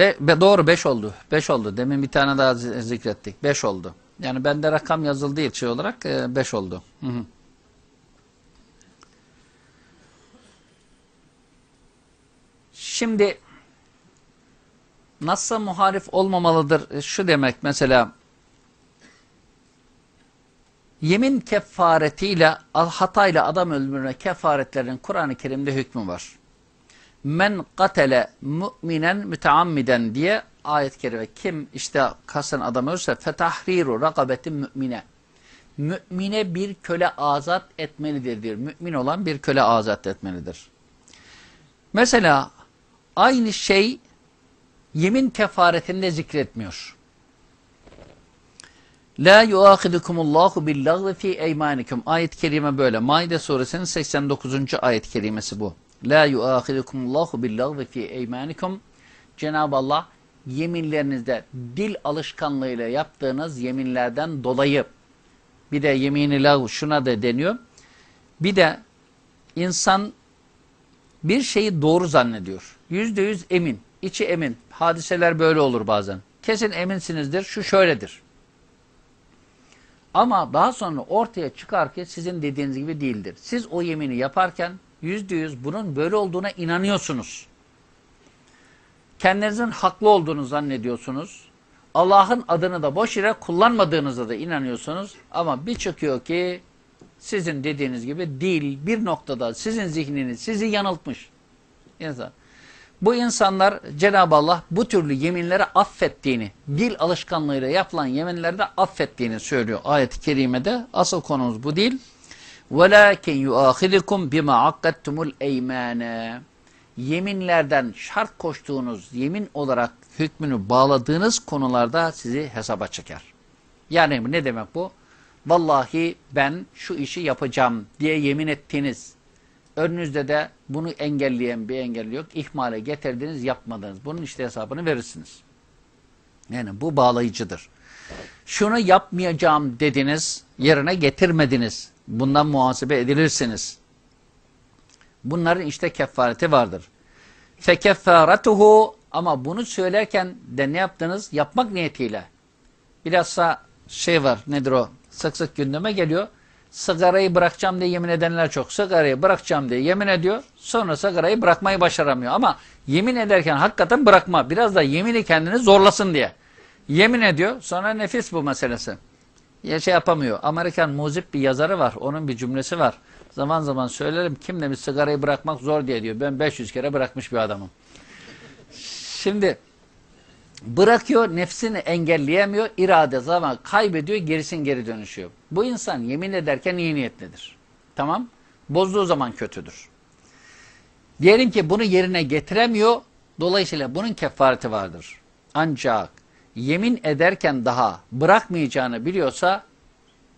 Be, be, doğru 5 oldu. 5 oldu. Demin bir tane daha zikrettik. 5 oldu. Yani bende rakam yazılı değil şey olarak 5 e, oldu. Hı hı. Şimdi nasıl muharif olmamalıdır? E, şu demek mesela yemin kefaretiyle hatayla adam öldürme kefaretlerin Kur'an-ı Kerim'de hükmü var men katele mu'minen müteammiden diye ayet-i kerime kim işte kasten adam ölürse fetahriru rakabetin mü'mine mümine bir köle azat etmelidir diyor. Mümin olan bir köle azat etmelidir. Mesela aynı şey yemin kefaretinde zikretmiyor. La yuahidukumullahu billahvi fi eymanikum. Ayet-i kerime böyle. Maide suresinin 89. ayet-i kerimesi bu. La yuahidukumullahu billahvi fi eymanikum. Cenab-ı Allah yeminlerinizde dil alışkanlığıyla yaptığınız yeminlerden dolayı bir de yemini lav şuna da deniyor. Bir de insan bir şeyi doğru zannediyor. Yüzde yüz emin. içi emin. Hadiseler böyle olur bazen. Kesin eminsinizdir. Şu şöyledir. Ama daha sonra ortaya çıkar ki sizin dediğiniz gibi değildir. Siz o yemini yaparken yüzde yüz bunun böyle olduğuna inanıyorsunuz. Kendinizin haklı olduğunu zannediyorsunuz. Allah'ın adını da boş yere kullanmadığınıza da inanıyorsunuz. Ama bir çıkıyor ki sizin dediğiniz gibi değil bir noktada sizin zihniniz sizi yanıltmış. İnsan. Bu insanlar Cenab-ı Allah bu türlü yeminleri affettiğini, dil alışkanlığıyla yapılan yeminlerde affettiğini söylüyor ayet-i kerimede. Asıl konumuz bu değil. وَلَاكِنْ يُؤَخِذِكُمْ بِمَا عَقَّدْتُمُ الْاَيْمَانَ Yeminlerden şart koştuğunuz, yemin olarak hükmünü bağladığınız konularda sizi hesaba çeker. Yani ne demek bu? Vallahi ben şu işi yapacağım diye yemin ettiğiniz, önünüzde de bunu engelleyen bir engel yok. İhmale getirdiniz, yapmadınız. Bunun işte hesabını verirsiniz. Yani bu bağlayıcıdır. Şunu yapmayacağım dediniz, yerine getirmediniz. Bundan muhasebe edilirsiniz. Bunların işte kefareti vardır. Fekeffaratuhu ama bunu söylerken de ne yaptınız? Yapmak niyetiyle. Bilhassa şey var, nedir o? Sık sık gündeme geliyor. Sigarayı bırakacağım diye yemin edenler çok. Sigarayı bırakacağım diye yemin ediyor. Sonra sigarayı bırakmayı başaramıyor. Ama yemin ederken hakikaten bırakma. Biraz da yemini kendini zorlasın diye. Yemin ediyor. Sonra nefis bu meselesi. Ya şey yapamıyor. Amerikan muzip bir yazarı var. Onun bir cümlesi var. Zaman zaman söylerim. Kim demiş sigarayı bırakmak zor diye diyor. Ben 500 kere bırakmış bir adamım. Şimdi bırakıyor, nefsini engelleyemiyor, irade zaman kaybediyor, gerisin geri dönüşüyor. Bu insan yemin ederken iyi niyetlidir. Tamam? Bozduğu zaman kötüdür. Diyelim ki bunu yerine getiremiyor, dolayısıyla bunun kefareti vardır. Ancak yemin ederken daha bırakmayacağını biliyorsa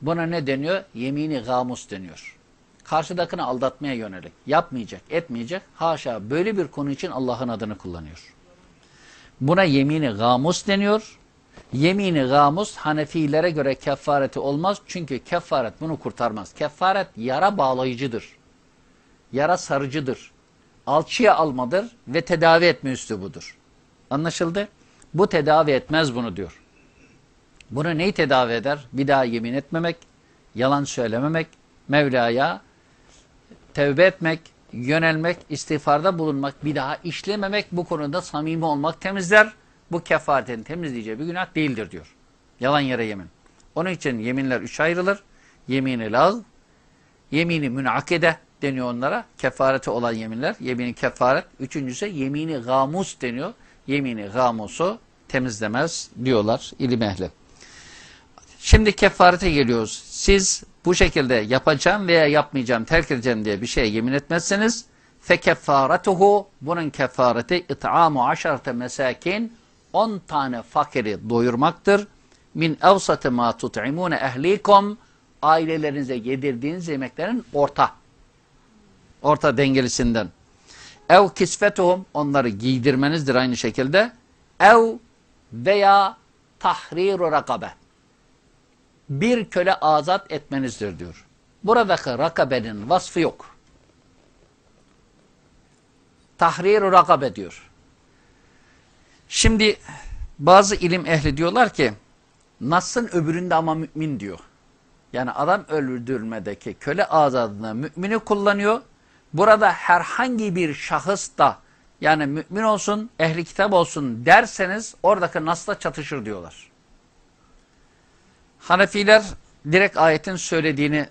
buna ne deniyor? Yemini gamus deniyor. Karşıdakini aldatmaya yönelik. Yapmayacak, etmeyecek. Haşa böyle bir konu için Allah'ın adını kullanıyor. Buna yemini gamus deniyor. Yemini gamus Hanefilere göre kefareti olmaz. Çünkü kefaret bunu kurtarmaz. Kefaret yara bağlayıcıdır. Yara sarıcıdır. Alçıya almadır ve tedavi etme üslubudur. Anlaşıldı? Bu tedavi etmez bunu diyor. Bunu neyi tedavi eder? Bir daha yemin etmemek, yalan söylememek, Mevla'ya tevbe etmek, yönelmek, istiğfarda bulunmak, bir daha işlememek, bu konuda samimi olmak temizler. Bu kefaretin temizleyeceği bir günah değildir diyor. Yalan yere yemin. Onun için yeminler üç ayrılır. Yemini lağ, yemini münakede deniyor onlara. Kefareti olan yeminler. Yemini kefaret. Üçüncüsü yemini gamus deniyor. Yemini gamusu temizlemez diyorlar ilim ehli. Şimdi kefarete geliyoruz. Siz bu şekilde yapacağım veya yapmayacağım, terk edeceğim diye bir şeye yemin etmezseniz fekeffaretuhu bunun kefareti it'amu aşarete mesakin 10 tane fakiri doyurmaktır. Min evsatı ma tut'imune ehlikum ailelerinize yedirdiğiniz yemeklerin orta orta dengelisinden. Ev kisfetuhum onları giydirmenizdir aynı şekilde. Ev veya tahriru rakabe bir köle azat etmenizdir diyor. Buradaki rakabenin vasfı yok. Tahrir-u rakabe diyor. Şimdi bazı ilim ehli diyorlar ki Nas'ın öbüründe ama mümin diyor. Yani adam öldürmedeki köle azadına mümini kullanıyor. Burada herhangi bir şahıs da yani mümin olsun, ehli kitap olsun derseniz oradaki Nas'la çatışır diyorlar. Hanefiler direkt ayetin söylediğini,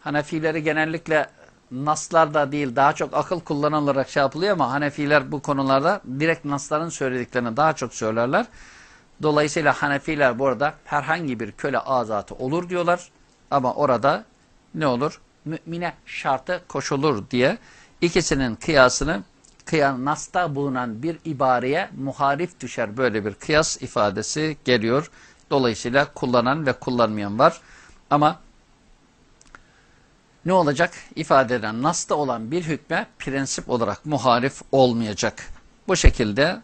Hanefileri genellikle naslarda değil daha çok akıl kullanılarak şey yapılıyor ama Hanefiler bu konularda direkt nasların söylediklerini daha çok söylerler. Dolayısıyla Hanefiler bu arada herhangi bir köle azatı olur diyorlar ama orada ne olur? Mümine şartı koşulur diye ikisinin kıyasını kıyan nasta bulunan bir ibareye muharif düşer böyle bir kıyas ifadesi geliyor Dolayısıyla kullanan ve kullanmayan var. Ama ne olacak? İfade eden Nas'ta olan bir hükme prensip olarak muharif olmayacak. Bu şekilde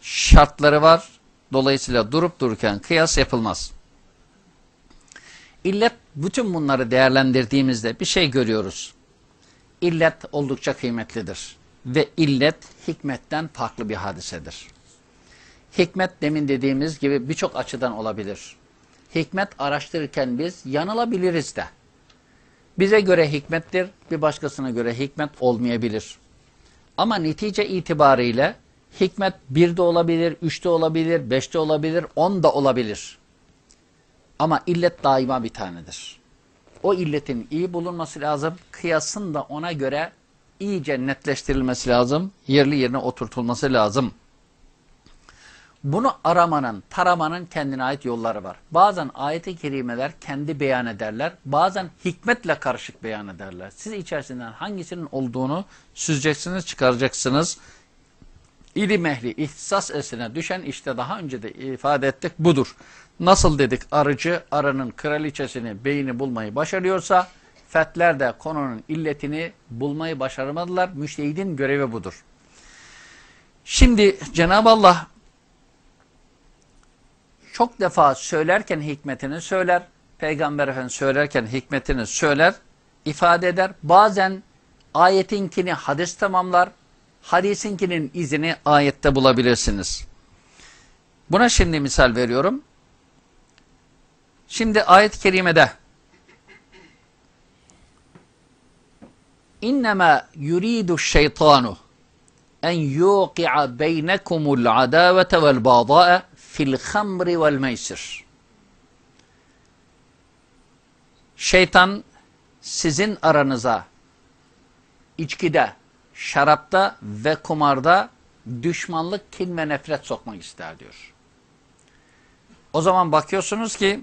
şartları var. Dolayısıyla durup dururken kıyas yapılmaz. İllet bütün bunları değerlendirdiğimizde bir şey görüyoruz. İllet oldukça kıymetlidir. Ve illet hikmetten farklı bir hadisedir. Hikmet demin dediğimiz gibi birçok açıdan olabilir. Hikmet araştırırken biz yanılabiliriz de. Bize göre hikmettir, bir başkasına göre hikmet olmayabilir. Ama netice itibariyle hikmet bir de olabilir, üç de olabilir, beş de olabilir, on da olabilir. Ama illet daima bir tanedir. O illetin iyi bulunması lazım. Kıyasın da ona göre iyice netleştirilmesi lazım. Yerli yerine oturtulması lazım. Bunu aramanın, taramanın kendine ait yolları var. Bazen ayet-i kerimeler kendi beyan ederler. Bazen hikmetle karışık beyan ederler. Siz içerisinden hangisinin olduğunu süzeceksiniz, çıkaracaksınız. İlim ehli, ihtisas esine düşen işte daha önce de ifade ettik budur. Nasıl dedik arıcı arının kraliçesini, beyni bulmayı başarıyorsa fetler de konunun illetini bulmayı başaramadılar. Müştehidin görevi budur. Şimdi Cenab-ı Allah çok defa söylerken hikmetini söyler, Peygamber Efendimiz söylerken hikmetini söyler, ifade eder. Bazen ayetinkini hadis tamamlar, hadisinkinin izini ayette bulabilirsiniz. Buna şimdi misal veriyorum. Şimdi ayet-i kerimede İnnemâ yuridu şeytanu en yuqi'a beynekumul adavete vel bağdâe fil hamri vel meysir. Şeytan sizin aranıza içkide, şarapta ve kumarda düşmanlık, kin ve nefret sokmak ister diyor. O zaman bakıyorsunuz ki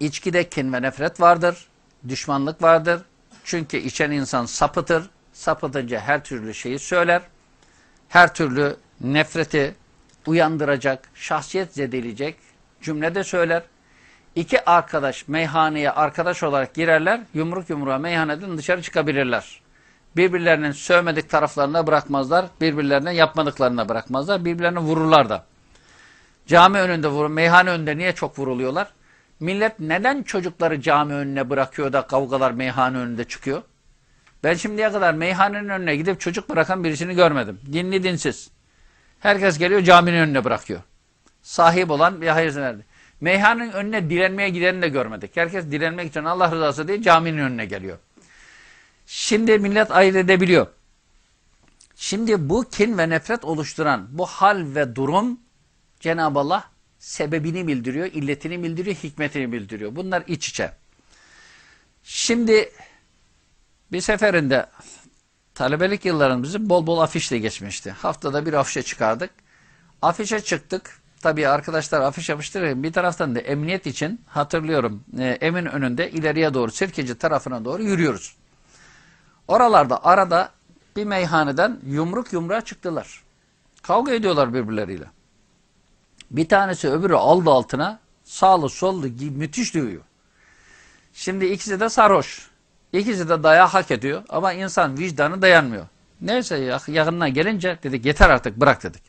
içkide kin ve nefret vardır, düşmanlık vardır. Çünkü içen insan sapıtır, sapıtınca her türlü şeyi söyler, her türlü nefreti uyandıracak, şahsiyet zedeleyecek cümle de söyler. İki arkadaş meyhaneye arkadaş olarak girerler, yumruk yumruğa meyhaneden dışarı çıkabilirler. Birbirlerinin sövmedik taraflarına bırakmazlar, birbirlerine yapmadıklarına bırakmazlar, birbirlerine vururlar da. Cami önünde vurur, meyhane önünde niye çok vuruluyorlar? Millet neden çocukları cami önüne bırakıyor da kavgalar meyhane önünde çıkıyor? Ben şimdiye kadar meyhanenin önüne gidip çocuk bırakan birisini görmedim. Dinli dinsiz. Herkes geliyor caminin önüne bırakıyor. Sahip olan bir hayır verdi. Meyhanenin önüne dilenmeye gideni de görmedik. Herkes dilenmek için Allah rızası diye caminin önüne geliyor. Şimdi millet ayırt edebiliyor. Şimdi bu kin ve nefret oluşturan bu hal ve durum Cenab-ı Allah sebebini bildiriyor, illetini bildiriyor, hikmetini bildiriyor. Bunlar iç içe. Şimdi bir seferinde talebelik yıllarımızı bol bol afişle geçmişti. Haftada bir afişe çıkardık. Afişe çıktık. Tabii arkadaşlar afiş yapıştırıyor. Bir taraftan da emniyet için hatırlıyorum e, emin önünde ileriye doğru sirkeci tarafına doğru yürüyoruz. Oralarda arada bir meyhaneden yumruk yumruğa çıktılar. Kavga ediyorlar birbirleriyle. Bir tanesi öbürü aldı altına sağlı sollu müthiş dövüyor. Şimdi ikisi de sarhoş. İkisi de dayağı hak ediyor ama insan vicdanı dayanmıyor. Neyse yakınına gelince dedik yeter artık bırak dedik.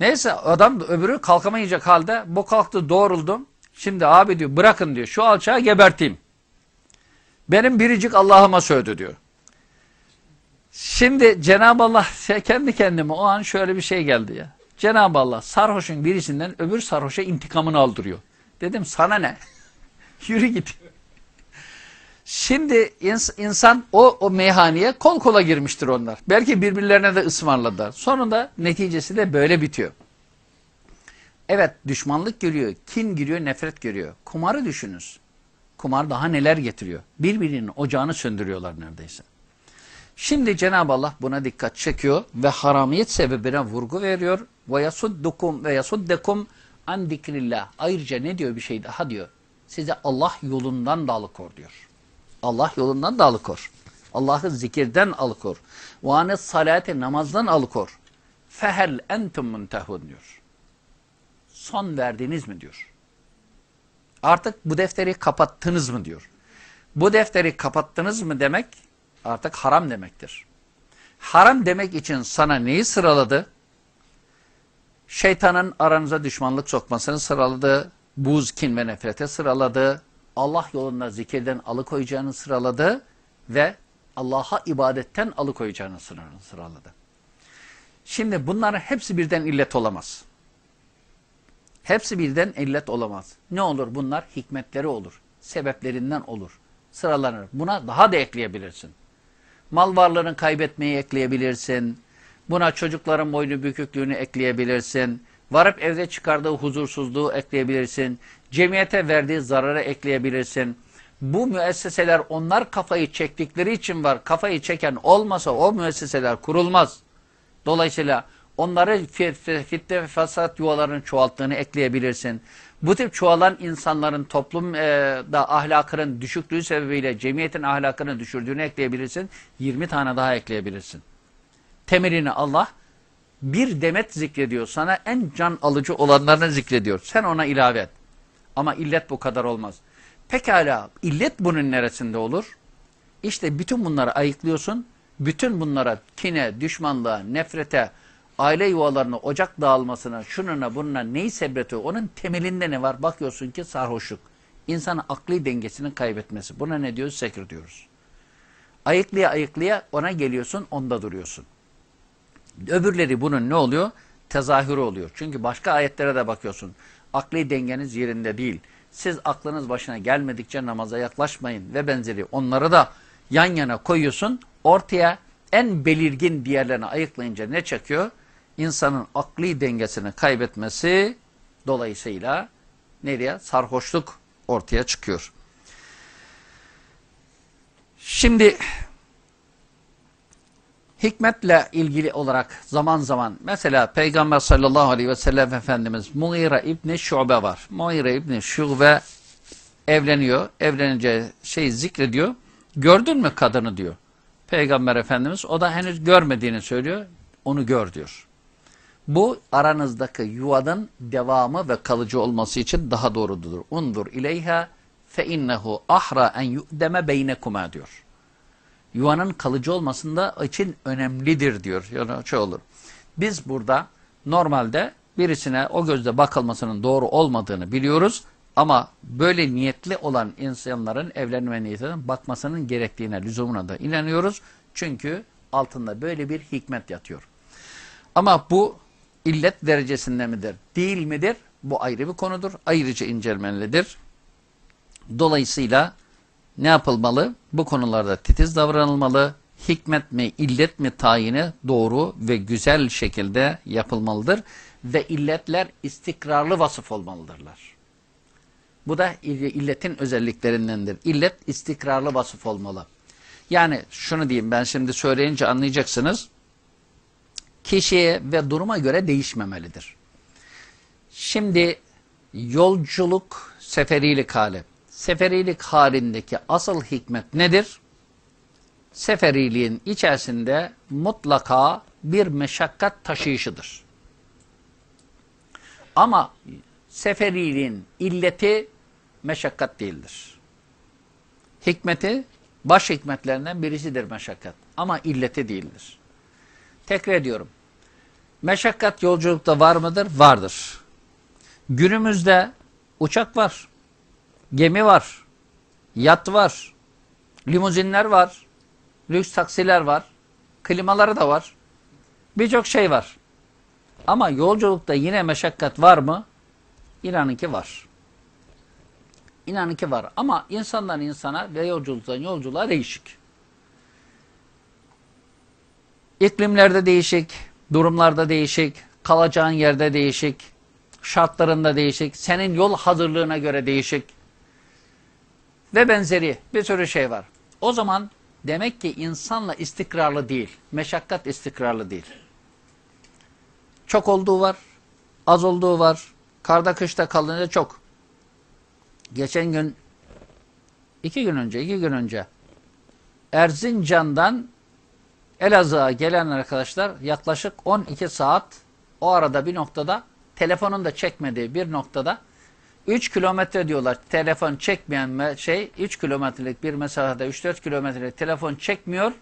Neyse adam öbürü kalkamayacak halde bu kalktı doğruldu. Şimdi abi diyor bırakın diyor şu alçağı geberteyim. Benim biricik Allah'ıma söyledi diyor. Şimdi Cenab-ı Allah kendi kendime o an şöyle bir şey geldi ya. Cenab-ı Allah sarhoşun birisinden öbür sarhoşa intikamını aldırıyor. Dedim sana ne? Yürü git. Şimdi ins insan o, o meyhaneye kol kola girmiştir onlar. Belki birbirlerine de ısmarladılar. Sonunda neticesi de böyle bitiyor. Evet düşmanlık giriyor, kin giriyor, nefret giriyor. Kumarı düşününüz. Kumar daha neler getiriyor. Birbirinin ocağını söndürüyorlar neredeyse. Şimdi Cenab-ı Allah buna dikkat çekiyor ve haramiyet sebebine vurgu veriyor. Ve yasuddukum ve yasuddekum an zikrillah. Ayrıca ne diyor bir şey daha diyor. Size Allah yolundan da alıkor diyor. Allah yolundan da alıkor. Allah'ı zikirden alıkor. Ve anet salate namazdan alıkor. Fehel entum muntehun diyor. son verdiniz mi diyor. Artık bu defteri kapattınız mı diyor. Bu defteri kapattınız mı demek artık haram demektir. Haram demek için sana neyi sıraladı? Şeytanın aranıza düşmanlık sokmasını sıraladı. Buz, kin ve nefrete sıraladı. Allah yolunda zikirden alıkoyacağını sıraladı. Ve Allah'a ibadetten alıkoyacağını sıraladı. Şimdi bunların hepsi birden illet olamaz. Hepsi birden illet olamaz. Ne olur bunlar? Hikmetleri olur. Sebeplerinden olur. Sıralanır. Buna daha da ekleyebilirsin. Mal varlığını kaybetmeyi ekleyebilirsin. Buna çocukların boynu büküklüğünü ekleyebilirsin. Varıp evde çıkardığı huzursuzluğu ekleyebilirsin. Cemiyete verdiği zararı ekleyebilirsin. Bu müesseseler onlar kafayı çektikleri için var. Kafayı çeken olmasa o müesseseler kurulmaz. Dolayısıyla onları fitne ve fesat yuvalarının çoğalttığını ekleyebilirsin. Bu tip çoğalan insanların toplumda ahlakının düşüklüğü sebebiyle cemiyetin ahlakını düşürdüğünü ekleyebilirsin. 20 tane daha ekleyebilirsin. Temelini Allah bir demet zikrediyor. Sana en can alıcı olanlarını zikrediyor. Sen ona ilave et. Ama illet bu kadar olmaz. Pekala illet bunun neresinde olur? İşte bütün bunları ayıklıyorsun. Bütün bunlara kine, düşmanlığa, nefrete, aile yuvalarına, ocak dağılmasına, şununa bununa neyi sebretiyor? Onun temelinde ne var? Bakıyorsun ki sarhoşluk. İnsanın akli dengesini kaybetmesi. Buna ne diyoruz? Sekir diyoruz. Ayıklaya ayıklaya ona geliyorsun, onda duruyorsun. Öbürleri bunun ne oluyor? Tezahürü oluyor. Çünkü başka ayetlere de bakıyorsun. Akli dengeniz yerinde değil. Siz aklınız başına gelmedikçe namaza yaklaşmayın ve benzeri. Onları da yan yana koyuyorsun. Ortaya en belirgin diğerlerini ayıklayınca ne çekiyor? İnsanın akli dengesini kaybetmesi dolayısıyla nereye? Sarhoşluk ortaya çıkıyor. Şimdi hikmetle ilgili olarak zaman zaman mesela Peygamber sallallahu aleyhi ve sellem Efendimiz Mughire İbni Şube var. Mughire İbni Şube evleniyor. Evlenince şey zikrediyor. Gördün mü kadını diyor. Peygamber Efendimiz o da henüz görmediğini söylüyor. Onu gör diyor. Bu aranızdaki yuvanın devamı ve kalıcı olması için daha doğrudur. Undur ileyha fe innehu ahra en yu'deme beynekuma diyor. Yuvanın kalıcı olmasında için önemlidir diyor. Yani şey olur. Biz burada normalde birisine o gözle bakılmasının doğru olmadığını biliyoruz. Ama böyle niyetli olan insanların evlenme niyetinden bakmasının gerektiğine, lüzumuna da inanıyoruz. Çünkü altında böyle bir hikmet yatıyor. Ama bu illet derecesinde midir, değil midir? Bu ayrı bir konudur. Ayrıca incelmelidir. Dolayısıyla ne yapılmalı? Bu konularda titiz davranılmalı. Hikmet mi, illet mi tayini doğru ve güzel şekilde yapılmalıdır. Ve illetler istikrarlı vasıf olmalıdırlar. Bu da illetin özelliklerindendir. İllet istikrarlı vasıf olmalı. Yani şunu diyeyim ben şimdi söyleyince anlayacaksınız. Kişiye ve duruma göre değişmemelidir. Şimdi yolculuk seferilik hali. Seferilik halindeki asıl hikmet nedir? Seferiliğin içerisinde mutlaka bir meşakkat taşıyışıdır. Ama seferiliğin illeti meşakkat değildir. Hikmeti baş hikmetlerinden birisidir meşakkat ama illeti değildir. Tekrar ediyorum. Meşakkat yolculukta var mıdır? Vardır. Günümüzde uçak var, gemi var, yat var, limuzinler var, lüks taksiler var, klimaları da var. Birçok şey var. Ama yolculukta yine meşakkat var mı? İnanın ki var. İnanın ki var. Ama insandan insana ve yolculuktan yolculuğa değişik. İklimlerde değişik, durumlarda değişik, kalacağın yerde değişik, şartlarında değişik, senin yol hazırlığına göre değişik ve benzeri bir sürü şey var. O zaman demek ki insanla istikrarlı değil, meşakkat istikrarlı değil. Çok olduğu var, az olduğu var, Karda kışta kalınca çok. Geçen gün, iki gün önce, iki gün önce Erzincan'dan Elazığ'a gelen arkadaşlar yaklaşık 12 saat o arada bir noktada telefonun da çekmediği bir noktada 3 kilometre diyorlar telefon çekmeyen me- şey 3 kilometrelik bir mesafede 3-4 kilometrelik telefon çekmiyor.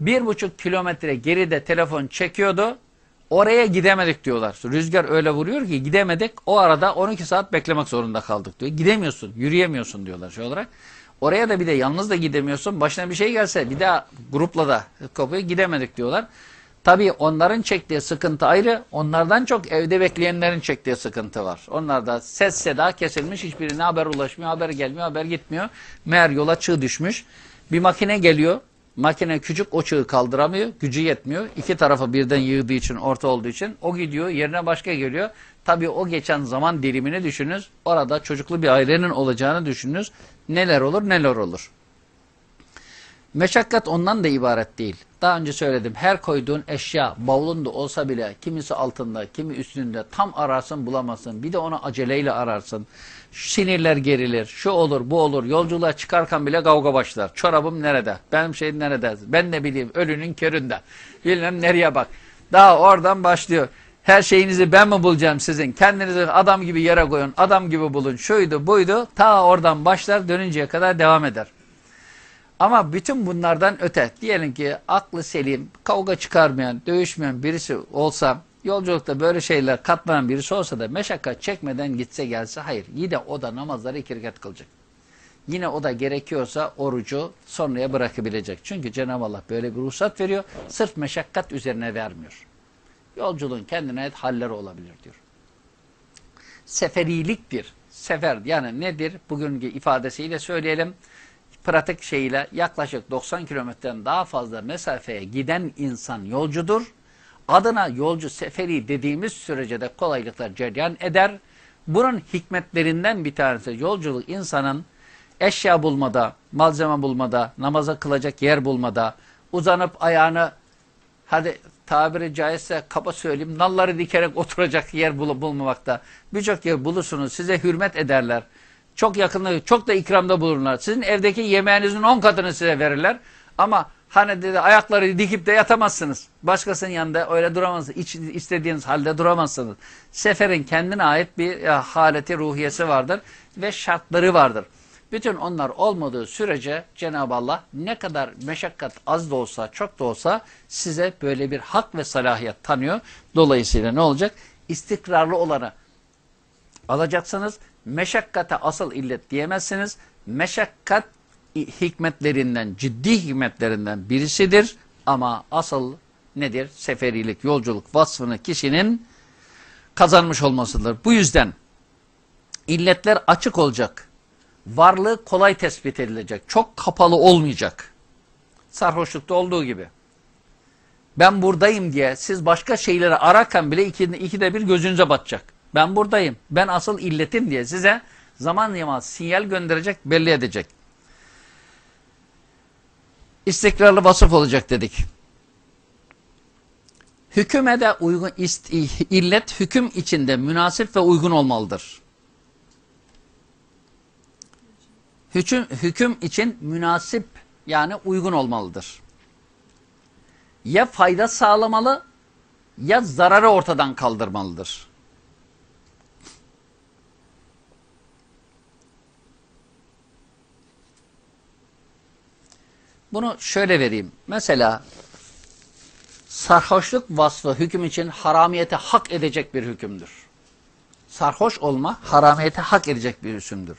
1,5 kilometre geride telefon çekiyordu. Oraya gidemedik diyorlar. Rüzgar öyle vuruyor ki gidemedik. O arada 12 saat beklemek zorunda kaldık diyor. Gidemiyorsun, yürüyemiyorsun diyorlar şey olarak. Oraya da bir de yalnız da gidemiyorsun. Başına bir şey gelse bir daha grupla da kapıya gidemedik diyorlar. Tabii onların çektiği sıkıntı ayrı. Onlardan çok evde bekleyenlerin çektiği sıkıntı var. Onlarda ses seda kesilmiş. Hiçbirine haber ulaşmıyor. Haber gelmiyor. Haber gitmiyor. Meğer yola çığ düşmüş. Bir makine geliyor. Makine küçük o çığı kaldıramıyor. Gücü yetmiyor. İki tarafı birden yığdığı için, orta olduğu için o gidiyor. Yerine başka geliyor. Tabii o geçen zaman dilimini düşününüz. Orada çocuklu bir ailenin olacağını düşününüz. Neler olur neler olur. Meşakkat ondan da ibaret değil. Daha önce söyledim. Her koyduğun eşya bavulunda olsa bile kimisi altında, kimi üstünde tam ararsın bulamazsın. Bir de onu aceleyle ararsın. Sinirler gerilir. Şu olur, bu olur. Yolculuğa çıkarken bile kavga başlar. Çorabım nerede? Benim şeyim nerede? Ben ne bileyim ölünün köründe. Bilmem nereye bak. Daha oradan başlıyor. Her şeyinizi ben mi bulacağım sizin? Kendinizi adam gibi yere koyun, adam gibi bulun. Şuydu, buydu. Ta oradan başlar, dönünceye kadar devam eder. Ama bütün bunlardan öte, diyelim ki aklı selim, kavga çıkarmayan, dövüşmeyen birisi olsa, yolculukta böyle şeyler katlanan birisi olsa da meşakkat çekmeden gitse gelse, hayır. Yine o da namazları iki rekat kılacak. Yine o da gerekiyorsa orucu sonraya bırakabilecek. Çünkü Cenab-ı Allah böyle bir ruhsat veriyor. Sırf meşakkat üzerine vermiyor. Yolculuğun kendine ait halleri olabilir diyor. Seferiliktir. Sefer yani nedir? Bugünkü ifadesiyle söyleyelim. Pratik şeyle yaklaşık 90 kilometreden daha fazla mesafeye giden insan yolcudur. Adına yolcu seferi dediğimiz sürece de kolaylıklar cereyan eder. Bunun hikmetlerinden bir tanesi yolculuk insanın eşya bulmada, malzeme bulmada, namaza kılacak yer bulmada, uzanıp ayağını hadi tabiri caizse kaba söyleyeyim nalları dikerek oturacak yer bul bulmamakta. Birçok yer bulursunuz size hürmet ederler. Çok yakında, çok da ikramda bulurlar. Sizin evdeki yemeğinizin on katını size verirler. Ama hani dedi ayakları dikip de yatamazsınız. Başkasının yanında öyle duramazsınız. İç, istediğiniz halde duramazsınız. Seferin kendine ait bir e, haleti ruhiyesi vardır ve şartları vardır. Bütün onlar olmadığı sürece Cenab-ı Allah ne kadar meşakkat az da olsa çok da olsa size böyle bir hak ve salahiyet tanıyor. Dolayısıyla ne olacak? İstikrarlı olanı alacaksınız. Meşakkate asıl illet diyemezsiniz. Meşakkat hikmetlerinden, ciddi hikmetlerinden birisidir. Ama asıl nedir? Seferilik, yolculuk vasfını kişinin kazanmış olmasıdır. Bu yüzden illetler açık olacak. Varlığı kolay tespit edilecek. Çok kapalı olmayacak. Sarhoşlukta olduğu gibi. Ben buradayım diye siz başka şeyleri ararken bile ikide, ikide bir gözünüze batacak. Ben buradayım. Ben asıl illetim diye size zaman zaman sinyal gönderecek, belli edecek. İstikrarlı vasıf olacak dedik. Hüküme de uygun, ist, illet hüküm içinde münasip ve uygun olmalıdır. Hüküm, hüküm için münasip yani uygun olmalıdır. Ya fayda sağlamalı ya zararı ortadan kaldırmalıdır. Bunu şöyle vereyim. Mesela sarhoşluk vasfı hüküm için haramiyete hak edecek bir hükümdür. Sarhoş olma haramiyete hak edecek bir hükümdür.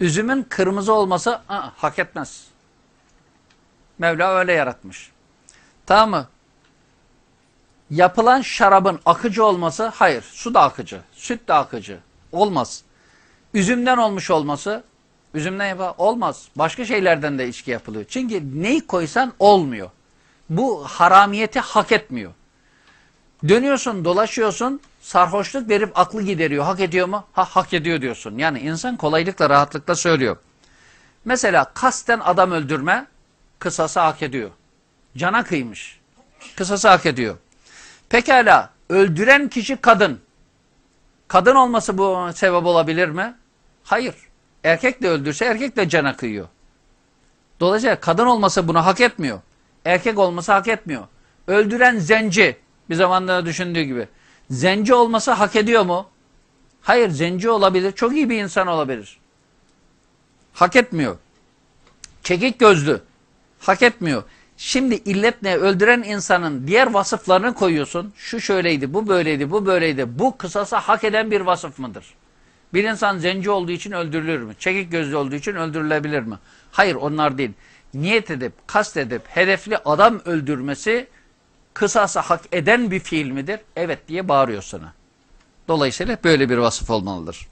Üzümün kırmızı olması ı, hak etmez. Mevla öyle yaratmış. Tamam mı? Yapılan şarabın akıcı olması hayır. Su da akıcı. Süt de akıcı. Olmaz. Üzümden olmuş olması üzümden yapar olmaz. Başka şeylerden de içki yapılıyor. Çünkü neyi koysan olmuyor. Bu haramiyeti hak etmiyor. Dönüyorsun, dolaşıyorsun, sarhoşluk verip aklı gideriyor. Hak ediyor mu? Ha, hak ediyor diyorsun. Yani insan kolaylıkla, rahatlıkla söylüyor. Mesela kasten adam öldürme kısası hak ediyor. Cana kıymış. Kısası hak ediyor. Pekala öldüren kişi kadın. Kadın olması bu sebep olabilir mi? Hayır. Erkek de öldürse erkek de cana kıyıyor. Dolayısıyla kadın olması bunu hak etmiyor. Erkek olması hak etmiyor. Öldüren zenci bir zamanlarda düşündüğü gibi. Zenci olması hak ediyor mu? Hayır zenci olabilir. Çok iyi bir insan olabilir. Hak etmiyor. Çekik gözlü. Hak etmiyor. Şimdi illet ne? Öldüren insanın diğer vasıflarını koyuyorsun. Şu şöyleydi, bu böyleydi, bu böyleydi. Bu kısasa hak eden bir vasıf mıdır? Bir insan zenci olduğu için öldürülür mü? Çekik gözlü olduğu için öldürülebilir mi? Hayır onlar değil. Niyet edip, kast edip, hedefli adam öldürmesi kısasa hak eden bir fiil midir? Evet diye bağırıyor sana. Dolayısıyla böyle bir vasıf olmalıdır.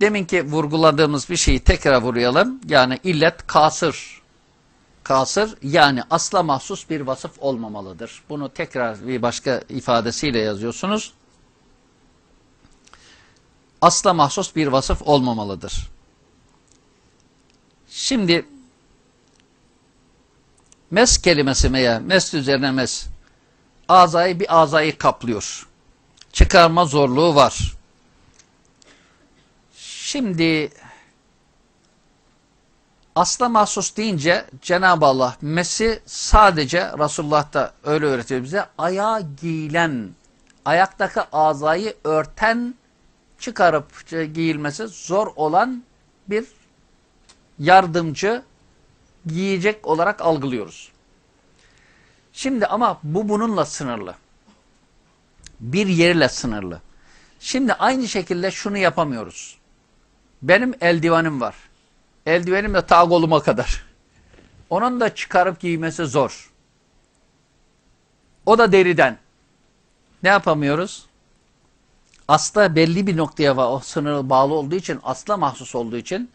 Deminki vurguladığımız bir şeyi tekrar vuruyalım. Yani illet kasır. Kasır yani asla mahsus bir vasıf olmamalıdır. Bunu tekrar bir başka ifadesiyle yazıyorsunuz. Asla mahsus bir vasıf olmamalıdır. Şimdi mes kelimesi veya mes üzerine mes azayı bir azayı kaplıyor. Çıkarma zorluğu var. Şimdi asla mahsus deyince Cenab-ı Allah mesi sadece Resulullah da öyle öğretiyor bize ayağa giyilen, ayaktaki azayı örten, çıkarıp giyilmesi zor olan bir yardımcı giyecek olarak algılıyoruz. Şimdi ama bu bununla sınırlı. Bir yerle sınırlı. Şimdi aynı şekilde şunu yapamıyoruz. Benim eldivenim var. Eldivenim de ta koluma kadar. Onun da çıkarıp giymesi zor. O da deriden. Ne yapamıyoruz? Asla belli bir noktaya o sınırı bağlı olduğu için, asla mahsus olduğu için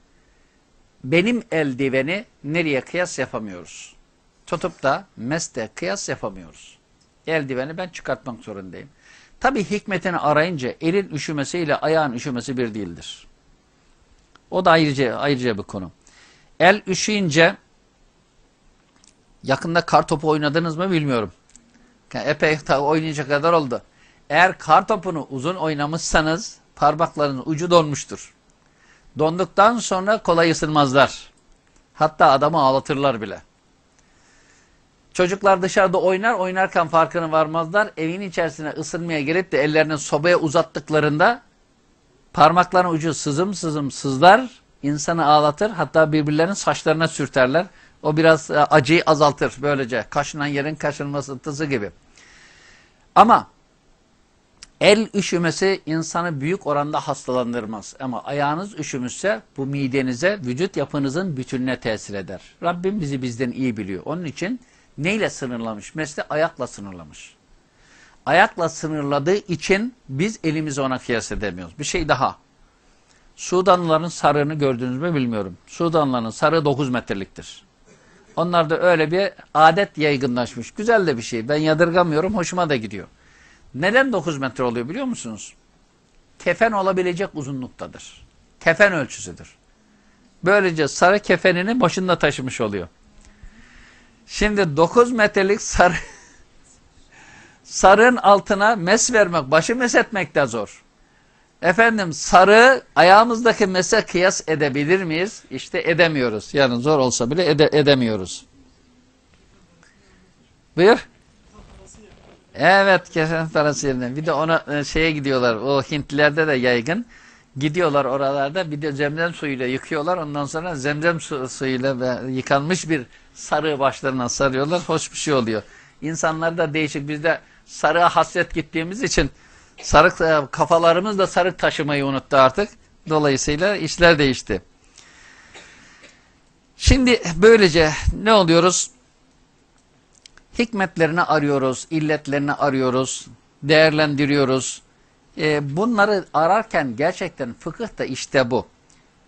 benim eldiveni nereye kıyas yapamıyoruz. Tutup da meste kıyas yapamıyoruz. Eldiveni ben çıkartmak zorundayım. Tabi hikmetini arayınca elin üşümesiyle ayağın üşümesi bir değildir. O da ayrıca, ayrıca bir konu. El üşüyünce yakında kar topu oynadınız mı bilmiyorum. Yani epey oynayacak kadar oldu. Eğer kar topunu uzun oynamışsanız parmaklarının ucu donmuştur. Donduktan sonra kolay ısınmazlar. Hatta adamı ağlatırlar bile. Çocuklar dışarıda oynar, oynarken farkına varmazlar. Evin içerisine ısınmaya gelip de ellerini sobaya uzattıklarında parmakların ucu sızım sızım sızlar, insanı ağlatır. Hatta birbirlerinin saçlarına sürterler. O biraz e, acıyı azaltır böylece. Kaşınan yerin kaşınması ıtısı gibi. Ama El üşümesi insanı büyük oranda hastalandırmaz. Ama ayağınız üşümüşse bu midenize, vücut yapınızın bütününe tesir eder. Rabbim bizi bizden iyi biliyor. Onun için neyle sınırlamış? Mesle ayakla sınırlamış. Ayakla sınırladığı için biz elimizi ona kıyas edemiyoruz. Bir şey daha. Sudanlıların sarığını gördünüz mü bilmiyorum. Sudanlıların sarığı 9 metreliktir. Onlarda öyle bir adet yaygınlaşmış. Güzel de bir şey. Ben yadırgamıyorum. Hoşuma da gidiyor. Neden 9 metre oluyor biliyor musunuz? Kefen olabilecek uzunluktadır. Kefen ölçüsüdür. Böylece sarı kefenini başında taşımış oluyor. Şimdi 9 metrelik sarı sarın altına mes vermek, başı mes etmek de zor. Efendim sarı ayağımızdaki mese kıyas edebilir miyiz? İşte edemiyoruz. Yani zor olsa bile ede edemiyoruz. Buyur. Evet kefen parası yerine. Bir de ona e, şeye gidiyorlar. O Hintlilerde de yaygın. Gidiyorlar oralarda bir de zemzem suyuyla yıkıyorlar. Ondan sonra zemzem su, suyuyla yıkanmış bir sarığı başlarına sarıyorlar. Hoş bir şey oluyor. İnsanlar da değişik. Biz de sarığa hasret gittiğimiz için sarık e, kafalarımız da sarık taşımayı unuttu artık. Dolayısıyla işler değişti. Şimdi böylece ne oluyoruz? Hikmetlerini arıyoruz, illetlerini arıyoruz, değerlendiriyoruz. E, bunları ararken gerçekten fıkıh da işte bu.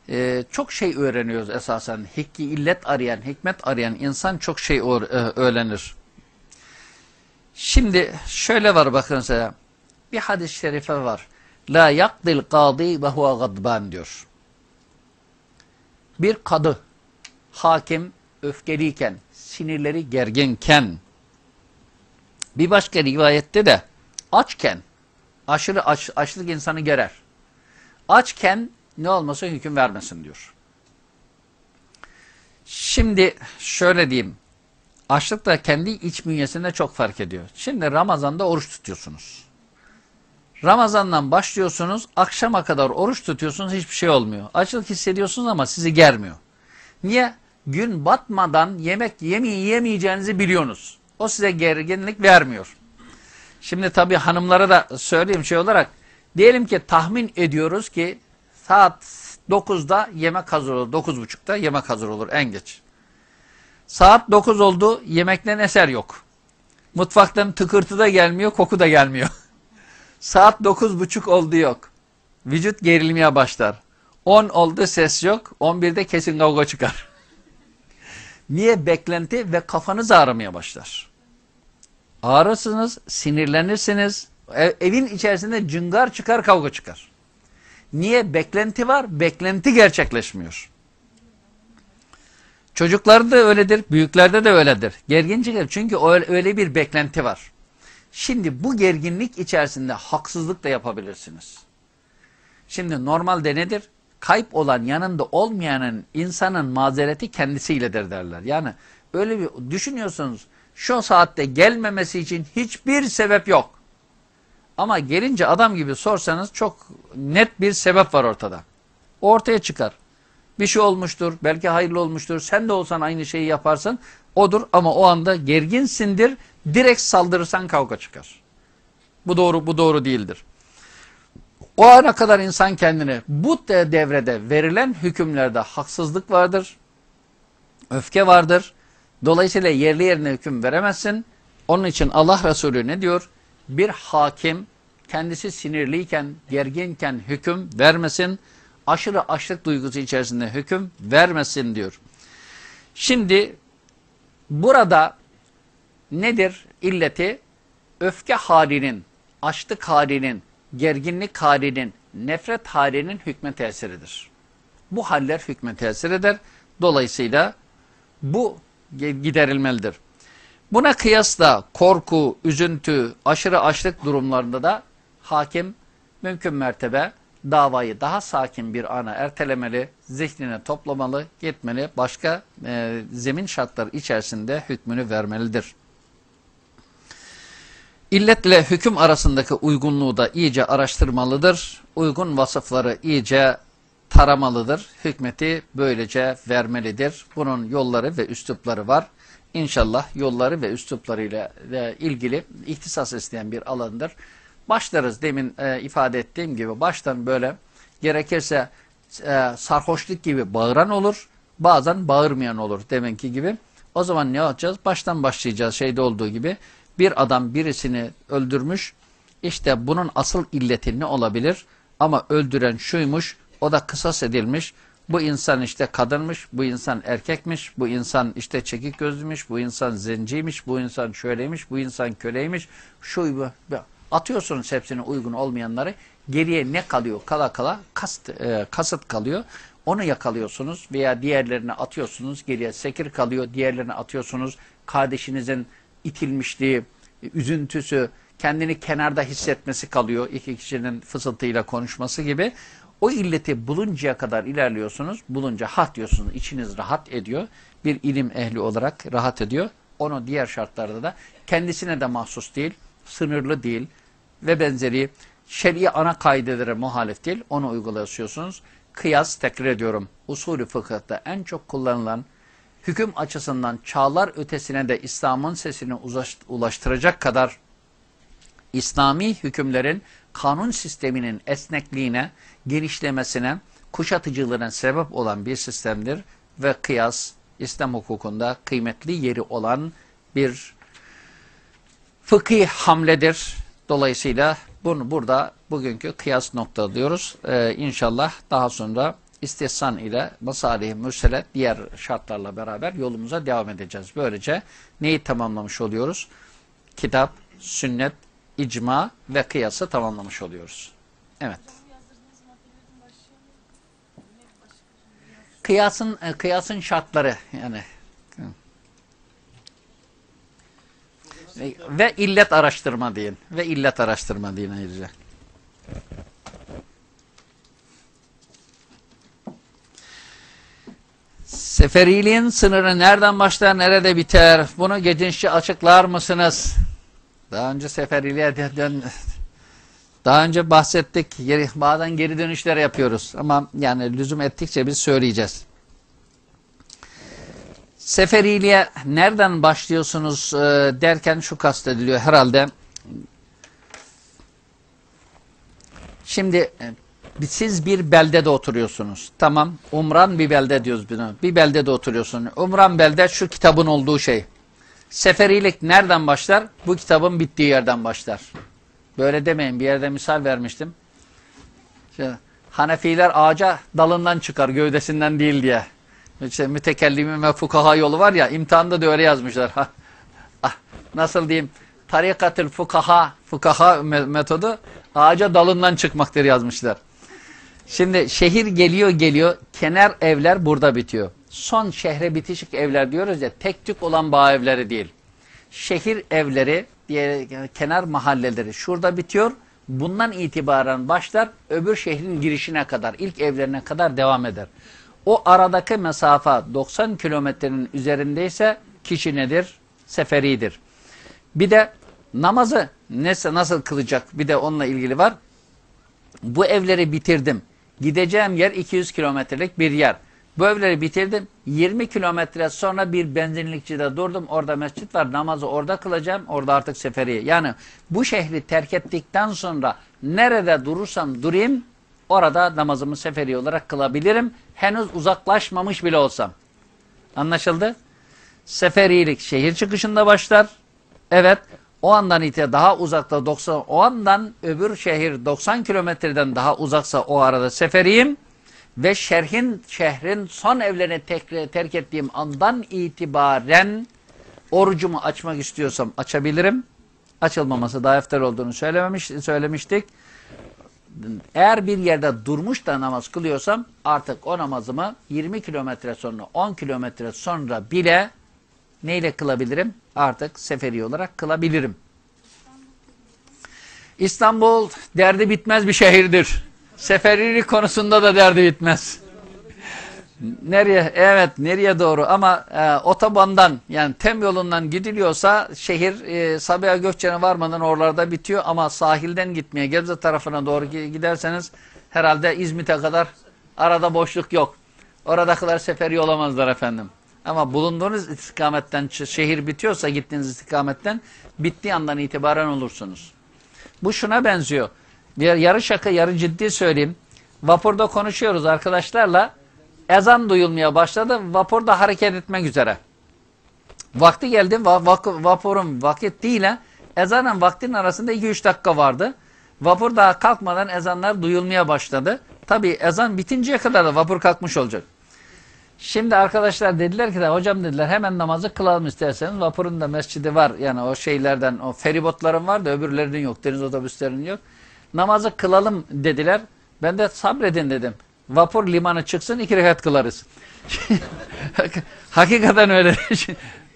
E, çok şey öğreniyoruz esasen. Hikki illet arayan, hikmet arayan insan çok şey e, öğrenir. Şimdi şöyle var bakın mesela. Bir hadis-i şerife var. La yakdil kadi ve huve gadban diyor. Bir kadı, hakim öfkeliyken, sinirleri gerginken, bir başka rivayette de açken, aşırı aç, açlık insanı gerer. Açken ne olmasın hüküm vermesin diyor. Şimdi şöyle diyeyim. Açlık da kendi iç bünyesinde çok fark ediyor. Şimdi Ramazan'da oruç tutuyorsunuz. Ramazan'dan başlıyorsunuz, akşama kadar oruç tutuyorsunuz, hiçbir şey olmuyor. Açlık hissediyorsunuz ama sizi germiyor. Niye? Gün batmadan yemek yemeyi yemeyeceğinizi biliyorsunuz. O size gerginlik vermiyor. Şimdi tabii hanımlara da söyleyeyim şey olarak, diyelim ki tahmin ediyoruz ki saat 9'da yemek hazır olur, 9.30'da yemek hazır olur en geç. Saat 9 oldu, yemekten eser yok. Mutfaktan tıkırtı da gelmiyor, koku da gelmiyor. Saat 9.30 oldu yok. Vücut gerilmeye başlar. 10 oldu ses yok, 11'de kesin kavga çıkar. Niye? Beklenti ve kafanız ağrımaya başlar. Ağrırsınız, sinirlenirsiniz, ev, evin içerisinde cıngar çıkar, kavga çıkar. Niye? Beklenti var, beklenti gerçekleşmiyor. Çocuklarda da öyledir, büyüklerde de öyledir. Gergin çıkar çünkü öyle bir beklenti var. Şimdi bu gerginlik içerisinde haksızlık da yapabilirsiniz. Şimdi normalde nedir? Kayıp olan yanında olmayanın insanın mazereti kendisiyledir derler. Yani öyle bir düşünüyorsunuz şu saatte gelmemesi için hiçbir sebep yok. Ama gelince adam gibi sorsanız çok net bir sebep var ortada. Ortaya çıkar. Bir şey olmuştur, belki hayırlı olmuştur. Sen de olsan aynı şeyi yaparsın. Odur ama o anda gerginsindir. Direkt saldırırsan kavga çıkar. Bu doğru, bu doğru değildir. O ana kadar insan kendini bu devrede verilen hükümlerde haksızlık vardır. Öfke vardır. Dolayısıyla yerli yerine hüküm veremezsin. Onun için Allah Resulü ne diyor? Bir hakim kendisi sinirliyken, gerginken hüküm vermesin. Aşırı açlık duygusu içerisinde hüküm vermesin diyor. Şimdi burada nedir illeti? Öfke halinin, açlık halinin, gerginlik halinin, nefret halinin hükme tesiridir. Bu haller hükme tesir eder. Dolayısıyla bu giderilmelidir. Buna kıyasla korku, üzüntü, aşırı açlık durumlarında da hakim mümkün mertebe davayı daha sakin bir ana ertelemeli, zihnine toplamalı, gitmeli, başka e, zemin şartları içerisinde hükmünü vermelidir. İlletle hüküm arasındaki uygunluğu da iyice araştırmalıdır. Uygun vasıfları iyice taramalıdır. Hükmeti böylece vermelidir. Bunun yolları ve üslupları var. İnşallah yolları ve üsluplarıyla ilgili ihtisas isteyen bir alandır. Başlarız demin e, ifade ettiğim gibi baştan böyle gerekirse e, sarhoşluk gibi bağıran olur. Bazen bağırmayan olur deminki gibi. O zaman ne yapacağız? Baştan başlayacağız şeyde olduğu gibi. Bir adam birisini öldürmüş. İşte bunun asıl illeti ne olabilir? Ama öldüren şuymuş, o da kısas edilmiş. Bu insan işte kadınmış, bu insan erkekmiş, bu insan işte çekik gözlümüş, bu insan zenciymiş, bu insan şöyleymiş, bu insan köleymiş. Şu bu. Atıyorsunuz hepsine uygun olmayanları. Geriye ne kalıyor? Kala kala kast, e, kasıt kalıyor. Onu yakalıyorsunuz veya diğerlerini atıyorsunuz. Geriye sekir kalıyor. Diğerlerini atıyorsunuz. Kardeşinizin itilmişliği, üzüntüsü, kendini kenarda hissetmesi kalıyor. İki kişinin fısıltıyla konuşması gibi. O illeti buluncaya kadar ilerliyorsunuz. Bulunca ha diyorsunuz. içiniz rahat ediyor. Bir ilim ehli olarak rahat ediyor. Onu diğer şartlarda da kendisine de mahsus değil, sınırlı değil ve benzeri şer'i ana kaidelere muhalif değil. Onu uyguluyorsunuz. Kıyas tekrar ediyorum. Usulü fıkıhta en çok kullanılan hüküm açısından çağlar ötesine de İslam'ın sesini ulaştıracak kadar İslami hükümlerin kanun sisteminin esnekliğine, genişlemesine, kuşatıcılığına sebep olan bir sistemdir ve kıyas İslam hukukunda kıymetli yeri olan bir fıkhi hamledir. Dolayısıyla bunu burada bugünkü kıyas nokta diyoruz. Ee, inşallah daha sonra istihsan ile masalih müselet diğer şartlarla beraber yolumuza devam edeceğiz. Böylece neyi tamamlamış oluyoruz? Kitap, sünnet, icma ve kıyası tamamlamış oluyoruz. Evet. Kıyasın e, kıyasın şartları yani ve illet araştırma deyin ve illet araştırma deyin ayrıca. Sef Seferiliğin sınırı nereden başlar, nerede biter? Bunu genişçe açıklar mısınız? Daha önce seferiliğe dön daha önce bahsettik. Bazen geri dönüşler yapıyoruz. Ama yani lüzum ettikçe biz söyleyeceğiz. Seferiliğe nereden başlıyorsunuz e, derken şu kastediliyor herhalde. Şimdi e, siz bir beldede oturuyorsunuz. Tamam. Umran bir belde diyoruz buna. Bir beldede oturuyorsun. Umran belde şu kitabın olduğu şey. Seferilik nereden başlar? Bu kitabın bittiği yerden başlar. Böyle demeyin. Bir yerde misal vermiştim. İşte, Hanefiler ağaca dalından çıkar, gövdesinden değil diye. İşte mütekellimi ve fukaha yolu var ya, imtihanda da öyle yazmışlar. ah, nasıl diyeyim? Tarikatül fukaha, fukaha metodu ağaca dalından çıkmaktır yazmışlar. Şimdi şehir geliyor geliyor, kenar evler burada bitiyor. Son şehre bitişik evler diyoruz ya, tek tük olan bağ evleri değil. Şehir evleri, diye kenar mahalleleri şurada bitiyor. Bundan itibaren başlar öbür şehrin girişine kadar, ilk evlerine kadar devam eder. O aradaki mesafe 90 kilometrenin üzerindeyse kişi nedir? Seferidir. Bir de namazı nasıl, nasıl kılacak? Bir de onunla ilgili var. Bu evleri bitirdim. Gideceğim yer 200 kilometrelik bir yer. Bu evleri bitirdim. 20 kilometre sonra bir benzinlikçide durdum. Orada mescit var. Namazı orada kılacağım. Orada artık seferiye. Yani bu şehri terk ettikten sonra nerede durursam durayım orada namazımı seferi olarak kılabilirim. Henüz uzaklaşmamış bile olsam. Anlaşıldı? Seferilik şehir çıkışında başlar. Evet. O andan itibaren daha uzakta 90 o andan öbür şehir 90 kilometreden daha uzaksa o arada seferiyim ve şerhin şehrin son evlerini tek, terk ettiğim andan itibaren orucumu açmak istiyorsam açabilirim. Açılmaması daha eftar olduğunu söylememiş, söylemiştik. Eğer bir yerde durmuş da namaz kılıyorsam artık o namazımı 20 kilometre sonra 10 kilometre sonra bile neyle kılabilirim? Artık seferi olarak kılabilirim. İstanbul derdi bitmez bir şehirdir. Seferilik konusunda da derdi bitmez. Nereye? Evet nereye doğru ama e, otobandan yani tem yolundan gidiliyorsa şehir e, Sabiha Gökçen'e varmadan oralarda bitiyor ama sahilden gitmeye Gebze tarafına doğru giderseniz herhalde İzmit'e kadar arada boşluk yok. Orada kadar seferi olamazlar efendim. Ama bulunduğunuz istikametten şehir bitiyorsa gittiğiniz istikametten bittiği andan itibaren olursunuz. Bu şuna benziyor. Bir yarı şaka yarı ciddi söyleyeyim. Vapurda konuşuyoruz arkadaşlarla. Ezan duyulmaya başladı. Vapurda hareket etmek üzere. Vakti geldi. Va vapurun vakit değil. Ezanın vaktinin arasında 2-3 dakika vardı. Vapur daha kalkmadan ezanlar duyulmaya başladı. Tabi ezan bitinceye kadar da vapur kalkmış olacak. Şimdi arkadaşlar dediler ki de hocam dediler hemen namazı kılalım isterseniz. Vapurun da mescidi var. Yani o şeylerden o feribotların var da öbürlerinin yok. Deniz otobüslerinin yok namazı kılalım dediler. Ben de sabredin dedim. Vapur limanı çıksın iki rekat kılarız. Hakikaten öyle.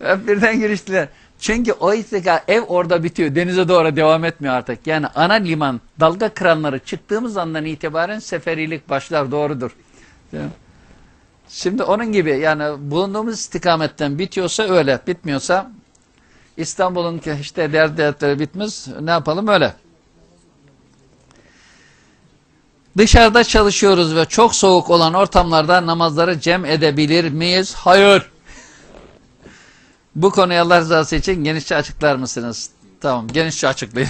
Birden giriştiler. Çünkü o istika ev orada bitiyor. Denize doğru devam etmiyor artık. Yani ana liman dalga kıranları çıktığımız andan itibaren seferilik başlar doğrudur. Şimdi onun gibi yani bulunduğumuz istikametten bitiyorsa öyle. Bitmiyorsa İstanbul'un işte derdi bitmez. Ne yapalım öyle. Dışarıda çalışıyoruz ve çok soğuk olan ortamlarda namazları cem edebilir miyiz? Hayır. Bu konuyu Allah rızası için genişçe açıklar mısınız? Tamam genişçe açıklayın.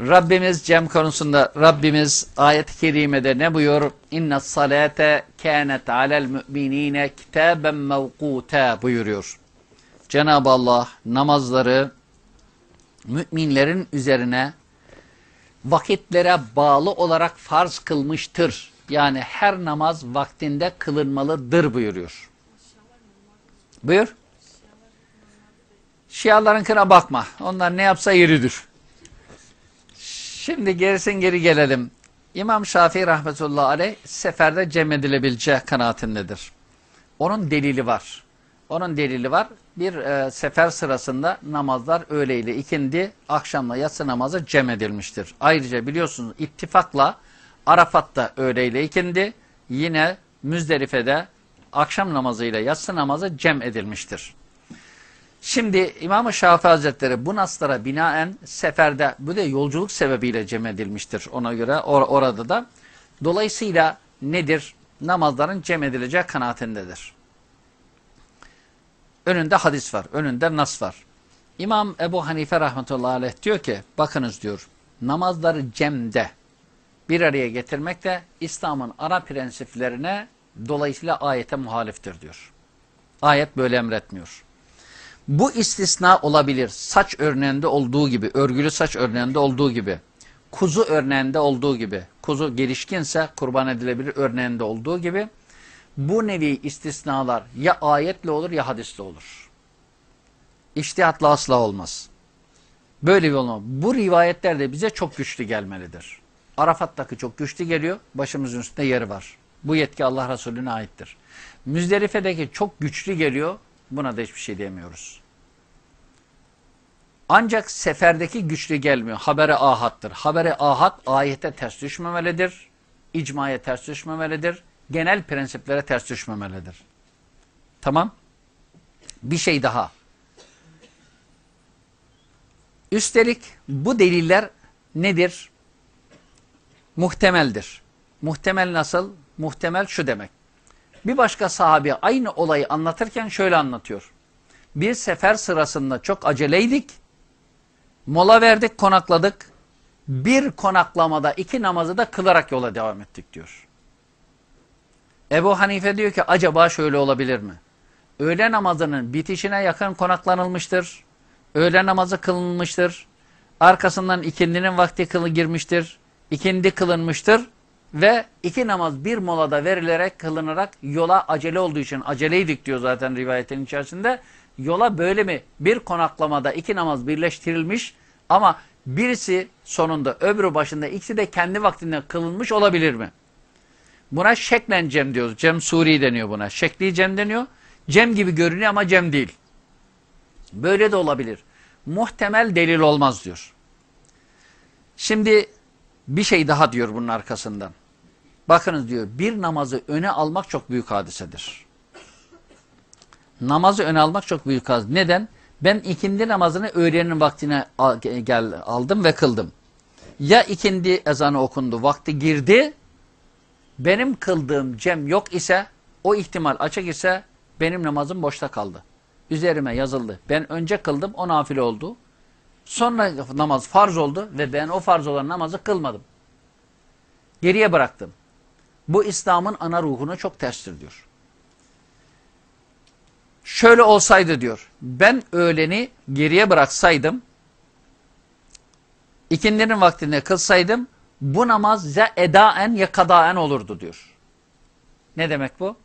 Rabbimiz cem konusunda Rabbimiz ayet-i kerimede ne buyuruyor? İnne salate kânet alel müminine kitaben mevkûte buyuruyor. Cenab-ı Allah namazları müminlerin üzerine vakitlere bağlı olarak farz kılmıştır. Yani her namaz vaktinde kılınmalıdır buyuruyor. Buyur. Şialarınkine bakma. Onlar ne yapsa yeridir. Şimdi gerisin geri gelelim. İmam Şafii rahmetullahi aleyh seferde cem edilebileceği kanaatindedir. Onun delili var. Onun delili var. Bir e, sefer sırasında namazlar öğle ile ikindi, akşamla yatsı namazı cem edilmiştir. Ayrıca biliyorsunuz ittifakla Arafat'ta öğle ile ikindi, yine Müzdelife'de akşam namazıyla yatsı namazı cem edilmiştir. Şimdi İmam-ı Şafii Hazretleri bu naslara binaen seferde, bu da yolculuk sebebiyle cem edilmiştir ona göre or orada da. Dolayısıyla nedir? Namazların cem edileceği kanaatindedir. Önünde hadis var, önünde nas var. İmam Ebu Hanife rahmetullahi aleyh diyor ki, bakınız diyor, namazları cemde bir araya getirmek de İslam'ın ana prensiplerine dolayısıyla ayete muhaliftir diyor. Ayet böyle emretmiyor. Bu istisna olabilir. Saç örneğinde olduğu gibi, örgülü saç örneğinde olduğu gibi, kuzu örneğinde olduğu gibi, kuzu gelişkinse kurban edilebilir örneğinde olduğu gibi, bu nevi istisnalar ya ayetle olur ya hadisle olur. İçtihatla asla olmaz. Böyle bir olmaz. Bu rivayetler de bize çok güçlü gelmelidir. Arafat'taki çok güçlü geliyor, başımızın üstünde yeri var. Bu yetki Allah Resulüne aittir. Müzdelife'deki çok güçlü geliyor, buna da hiçbir şey diyemiyoruz. Ancak seferdeki güçlü gelmiyor. Habere ahattır. Habere ahat ayete ters düşmemelidir. İcmaya ters düşmemelidir. Genel prensiplere ters düşmemelidir. Tamam. Bir şey daha. Üstelik bu deliller nedir? Muhtemeldir. Muhtemel nasıl? Muhtemel şu demek. Bir başka sahabe aynı olayı anlatırken şöyle anlatıyor. Bir sefer sırasında çok aceleydik. Mola verdik, konakladık. Bir konaklamada iki namazı da kılarak yola devam ettik diyor. Ebu Hanife diyor ki acaba şöyle olabilir mi? Öğle namazının bitişine yakın konaklanılmıştır. Öğle namazı kılınmıştır. Arkasından ikindinin vakti kılı girmiştir. İkindi kılınmıştır. Ve iki namaz bir molada verilerek kılınarak yola acele olduğu için aceleydik diyor zaten rivayetin içerisinde. Yola böyle mi bir konaklamada iki namaz birleştirilmiş ama birisi sonunda öbürü başında ikisi de kendi vaktinde kılınmış olabilir mi? Buna şeklen cem diyoruz. Cem suri deniyor buna. Şekli cem deniyor. Cem gibi görünüyor ama cem değil. Böyle de olabilir. Muhtemel delil olmaz diyor. Şimdi bir şey daha diyor bunun arkasından. Bakınız diyor bir namazı öne almak çok büyük hadisedir. Namazı öne almak çok büyük hadise. Neden? Ben ikindi namazını öğlenin vaktine al, gel, aldım ve kıldım. Ya ikindi ezanı okundu, vakti girdi, benim kıldığım cem yok ise, o ihtimal açık ise benim namazım boşta kaldı. Üzerime yazıldı. Ben önce kıldım, o nafile oldu. Sonra namaz farz oldu ve ben o farz olan namazı kılmadım. Geriye bıraktım. Bu İslam'ın ana ruhuna çok terstir diyor. Şöyle olsaydı diyor, ben öğleni geriye bıraksaydım, ikindinin vaktinde kılsaydım, bu namaz ya edaen ya kadaen olurdu diyor. Ne demek bu?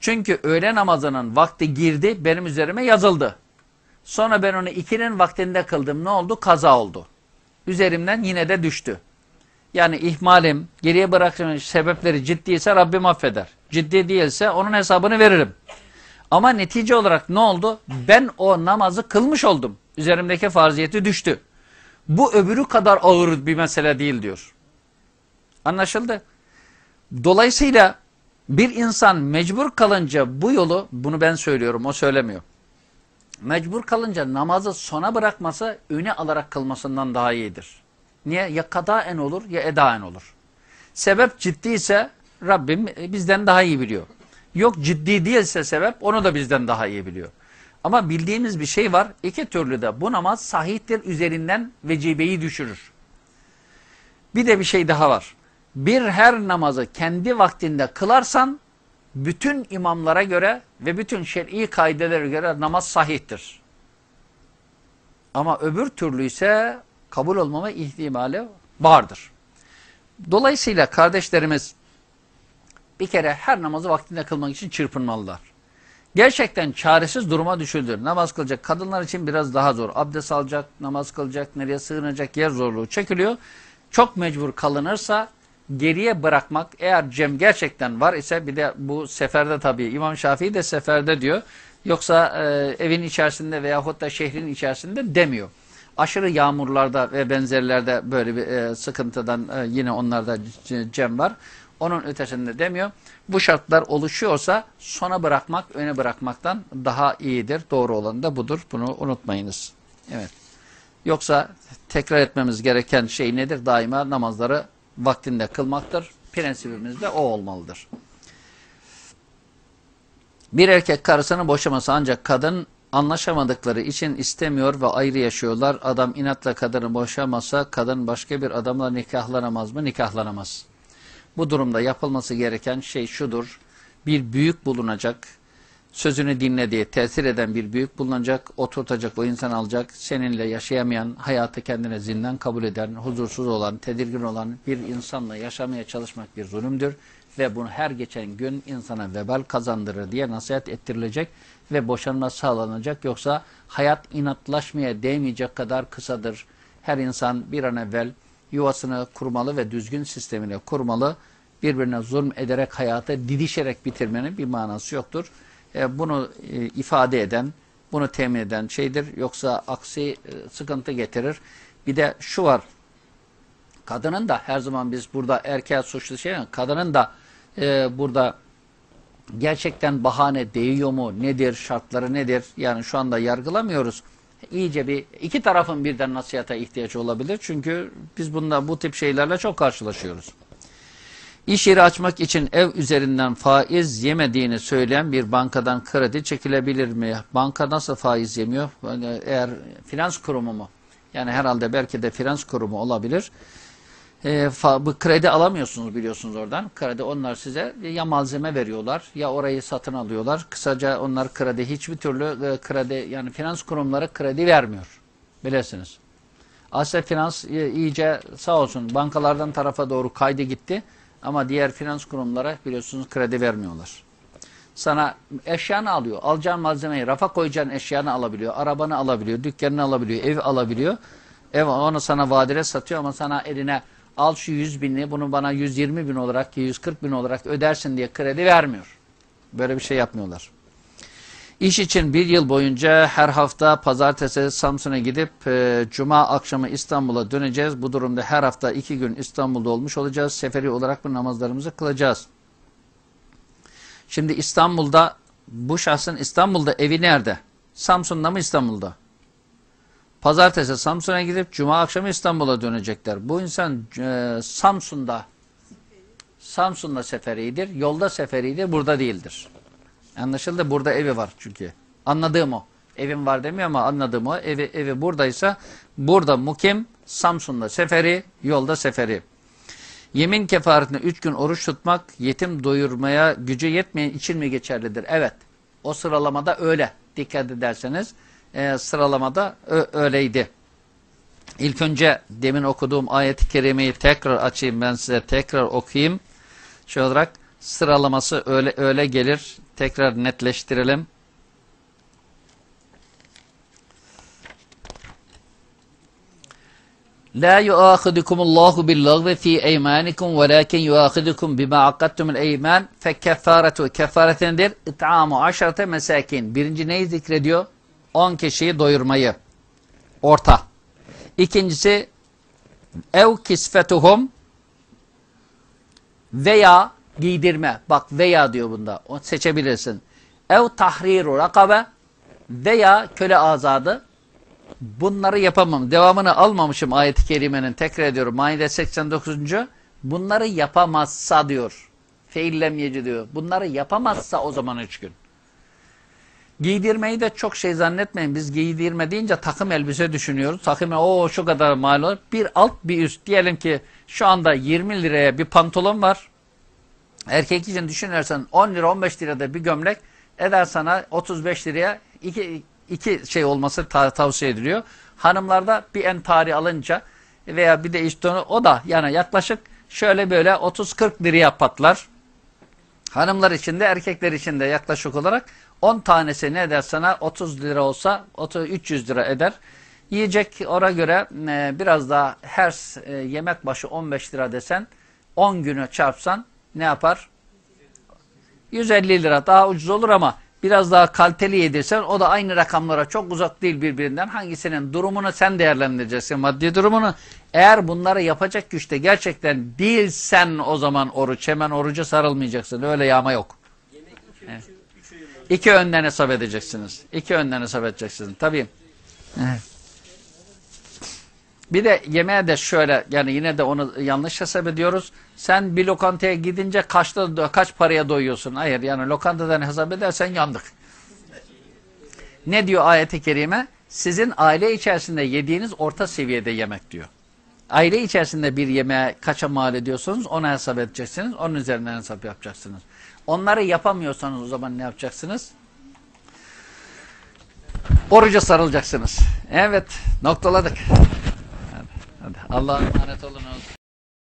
Çünkü öğle namazının vakti girdi, benim üzerime yazıldı. Sonra ben onu ikinin vaktinde kıldım. Ne oldu? Kaza oldu. Üzerimden yine de düştü. Yani ihmalim, geriye bıraktığım sebepleri ciddiyse Rabbim affeder. Ciddi değilse onun hesabını veririm. Ama netice olarak ne oldu? Ben o namazı kılmış oldum. Üzerimdeki farziyeti düştü. Bu öbürü kadar ağır bir mesele değil diyor. Anlaşıldı? Dolayısıyla bir insan mecbur kalınca bu yolu, bunu ben söylüyorum o söylemiyor. Mecbur kalınca namazı sona bırakması öne alarak kılmasından daha iyidir. Niye? Ya kadaen olur ya edaen olur. Sebep ciddiyse Rabbim bizden daha iyi biliyor. Yok ciddi değilse sebep onu da bizden daha iyi biliyor. Ama bildiğimiz bir şey var. İki türlü de bu namaz sahihtir üzerinden vecibeyi düşürür. Bir de bir şey daha var. Bir her namazı kendi vaktinde kılarsan bütün imamlara göre ve bütün şer'i kaidelere göre namaz sahihtir. Ama öbür türlü ise kabul olmama ihtimali vardır. Dolayısıyla kardeşlerimiz bir kere her namazı vaktinde kılmak için çırpınmalılar. Gerçekten çaresiz duruma düşüldür. Namaz kılacak kadınlar için biraz daha zor. Abdest alacak, namaz kılacak, nereye sığınacak yer zorluğu çekiliyor. Çok mecbur kalınırsa geriye bırakmak eğer cem gerçekten var ise bir de bu seferde tabii İmam Şafii de seferde diyor. Yoksa e, evin içerisinde veyahut da şehrin içerisinde demiyor. Aşırı yağmurlarda ve benzerlerde böyle bir e, sıkıntıdan e, yine onlarda cem var. Onun ötesinde demiyor. Bu şartlar oluşuyorsa sona bırakmak, öne bırakmaktan daha iyidir. Doğru olan da budur. Bunu unutmayınız. Evet. Yoksa tekrar etmemiz gereken şey nedir? Daima namazları vaktinde kılmaktır. Prensibimiz de o olmalıdır. Bir erkek karısını boşaması ancak kadın anlaşamadıkları için istemiyor ve ayrı yaşıyorlar. Adam inatla kadını boşamasa kadın başka bir adamla nikahlanamaz mı? Nikahlanamaz. Bu durumda yapılması gereken şey şudur. Bir büyük bulunacak, sözünü dinlediği, tesir eden bir büyük bulunacak, oturtacak, o insan alacak, seninle yaşayamayan, hayatı kendine zindan kabul eden, huzursuz olan, tedirgin olan bir insanla yaşamaya çalışmak bir zulümdür ve bunu her geçen gün insana vebal kazandırır diye nasihat ettirilecek ve boşanma sağlanacak. Yoksa hayat inatlaşmaya değmeyecek kadar kısadır. Her insan bir an evvel yuvasını kurmalı ve düzgün sistemini kurmalı. Birbirine zulm ederek hayatı didişerek bitirmenin bir manası yoktur. E, bunu e, ifade eden, bunu temin eden şeydir. Yoksa aksi e, sıkıntı getirir. Bir de şu var. Kadının da her zaman biz burada erkeğe suçlu şey kadının da e, burada gerçekten bahane değiyor mu? Nedir? Şartları nedir? Yani şu anda yargılamıyoruz. İyice bir iki tarafın birden nasihata ihtiyaç olabilir. Çünkü biz bunda bu tip şeylerle çok karşılaşıyoruz. İş yeri açmak için ev üzerinden faiz yemediğini söyleyen bir bankadan kredi çekilebilir mi? Banka nasıl faiz yemiyor? Eğer finans kurumu mu? Yani herhalde belki de finans kurumu olabilir e, fa, bu kredi alamıyorsunuz biliyorsunuz oradan. Kredi onlar size ya malzeme veriyorlar ya orayı satın alıyorlar. Kısaca onlar kredi hiçbir türlü e, kredi yani finans kurumları kredi vermiyor. Bilirsiniz. Asya Finans e, iyice sağ olsun bankalardan tarafa doğru kaydı gitti. Ama diğer finans kurumlara biliyorsunuz kredi vermiyorlar. Sana eşyanı alıyor. Alacağın malzemeyi, rafa koyacağın eşyanı alabiliyor. Arabanı alabiliyor, dükkanını alabiliyor, ev alabiliyor. Ev onu sana vadire satıyor ama sana eline al şu 100 binli bunu bana 120 bin olarak 140 bin olarak ödersin diye kredi vermiyor. Böyle bir şey yapmıyorlar. İş için bir yıl boyunca her hafta pazartesi Samsun'a gidip e, cuma akşamı İstanbul'a döneceğiz. Bu durumda her hafta iki gün İstanbul'da olmuş olacağız. Seferi olarak bu namazlarımızı kılacağız. Şimdi İstanbul'da bu şahsın İstanbul'da evi nerede? Samsun'da mı İstanbul'da? Pazartesi Samsun'a gidip Cuma akşamı İstanbul'a dönecekler. Bu insan e, Samsun'da Samsun'da seferidir. Yolda seferidir. Burada değildir. Anlaşıldı. Burada evi var çünkü. Anladığım o. Evim var demiyor ama anladığım o. Evi, evi buradaysa burada mukim, Samsun'da seferi, yolda seferi. Yemin kefaretine üç gün oruç tutmak yetim doyurmaya gücü yetmeyen için mi geçerlidir? Evet. O sıralamada öyle. Dikkat ederseniz e, sıralamada öyleydi. İlk önce demin okuduğum ayet-i kerimeyi tekrar açayım ben size tekrar okuyayım. Şey olarak sıralaması öyle öyle gelir. Tekrar netleştirelim. La yuahidukumullahu billagvi fi eymanikum velakin yuahidukum bima akattumul eyman fe kefaretu kefaretindir it'amu aşarete mesakin. Birinci neyi zikrediyor? 10 kişiyi doyurmayı. Orta. İkincisi ev kisfetuhum veya giydirme. Bak veya diyor bunda. O seçebilirsin. Ev tahriru rakabe veya köle azadı. Bunları yapamam. Devamını almamışım ayet-i kerimenin. Tekrar ediyorum. Maide 89. Bunları yapamazsa diyor. Feillem yeci diyor. Bunları yapamazsa o zaman üç gün. Giydirmeyi de çok şey zannetmeyin. Biz giydirme deyince takım elbise düşünüyoruz. Takım o şu kadar mal olur. Bir alt bir üst. Diyelim ki şu anda 20 liraya bir pantolon var. Erkek için düşünürsen 10 lira 15 lirada bir gömlek eder sana 35 liraya iki, iki şey olması ta tavsiye ediliyor. Hanımlarda bir entari alınca veya bir de işte onu, o da yani yaklaşık şöyle böyle 30-40 liraya patlar. Hanımlar için de erkekler için de yaklaşık olarak 10 tanesi ne eder sana? 30 lira olsa 30, 300 lira eder. Yiyecek ona göre e, biraz daha her e, yemek başı 15 lira desen 10 günü çarpsan ne yapar? 150 lira daha ucuz olur ama biraz daha kaliteli yedirsen o da aynı rakamlara çok uzak değil birbirinden. Hangisinin durumunu sen değerlendireceksin maddi durumunu. Eğer bunları yapacak güçte gerçekten değilsen o zaman oruç hemen oruca sarılmayacaksın. Öyle yağma yok. İki önden hesap edeceksiniz. İki önden hesap edeceksiniz. Tabii. Evet. Bir de yemeğe de şöyle yani yine de onu yanlış hesap ediyoruz. Sen bir lokantaya gidince kaçta kaç paraya doyuyorsun? Hayır yani lokantadan hesap edersen yandık. Ne diyor ayeti kerime? Sizin aile içerisinde yediğiniz orta seviyede yemek diyor. Aile içerisinde bir yemeğe kaça mal ediyorsunuz onu hesap edeceksiniz. Onun üzerinden hesap yapacaksınız. Onları yapamıyorsanız o zaman ne yapacaksınız? Oruca sarılacaksınız. Evet noktaladık. Hadi, hadi. Allah'a emanet olunuz.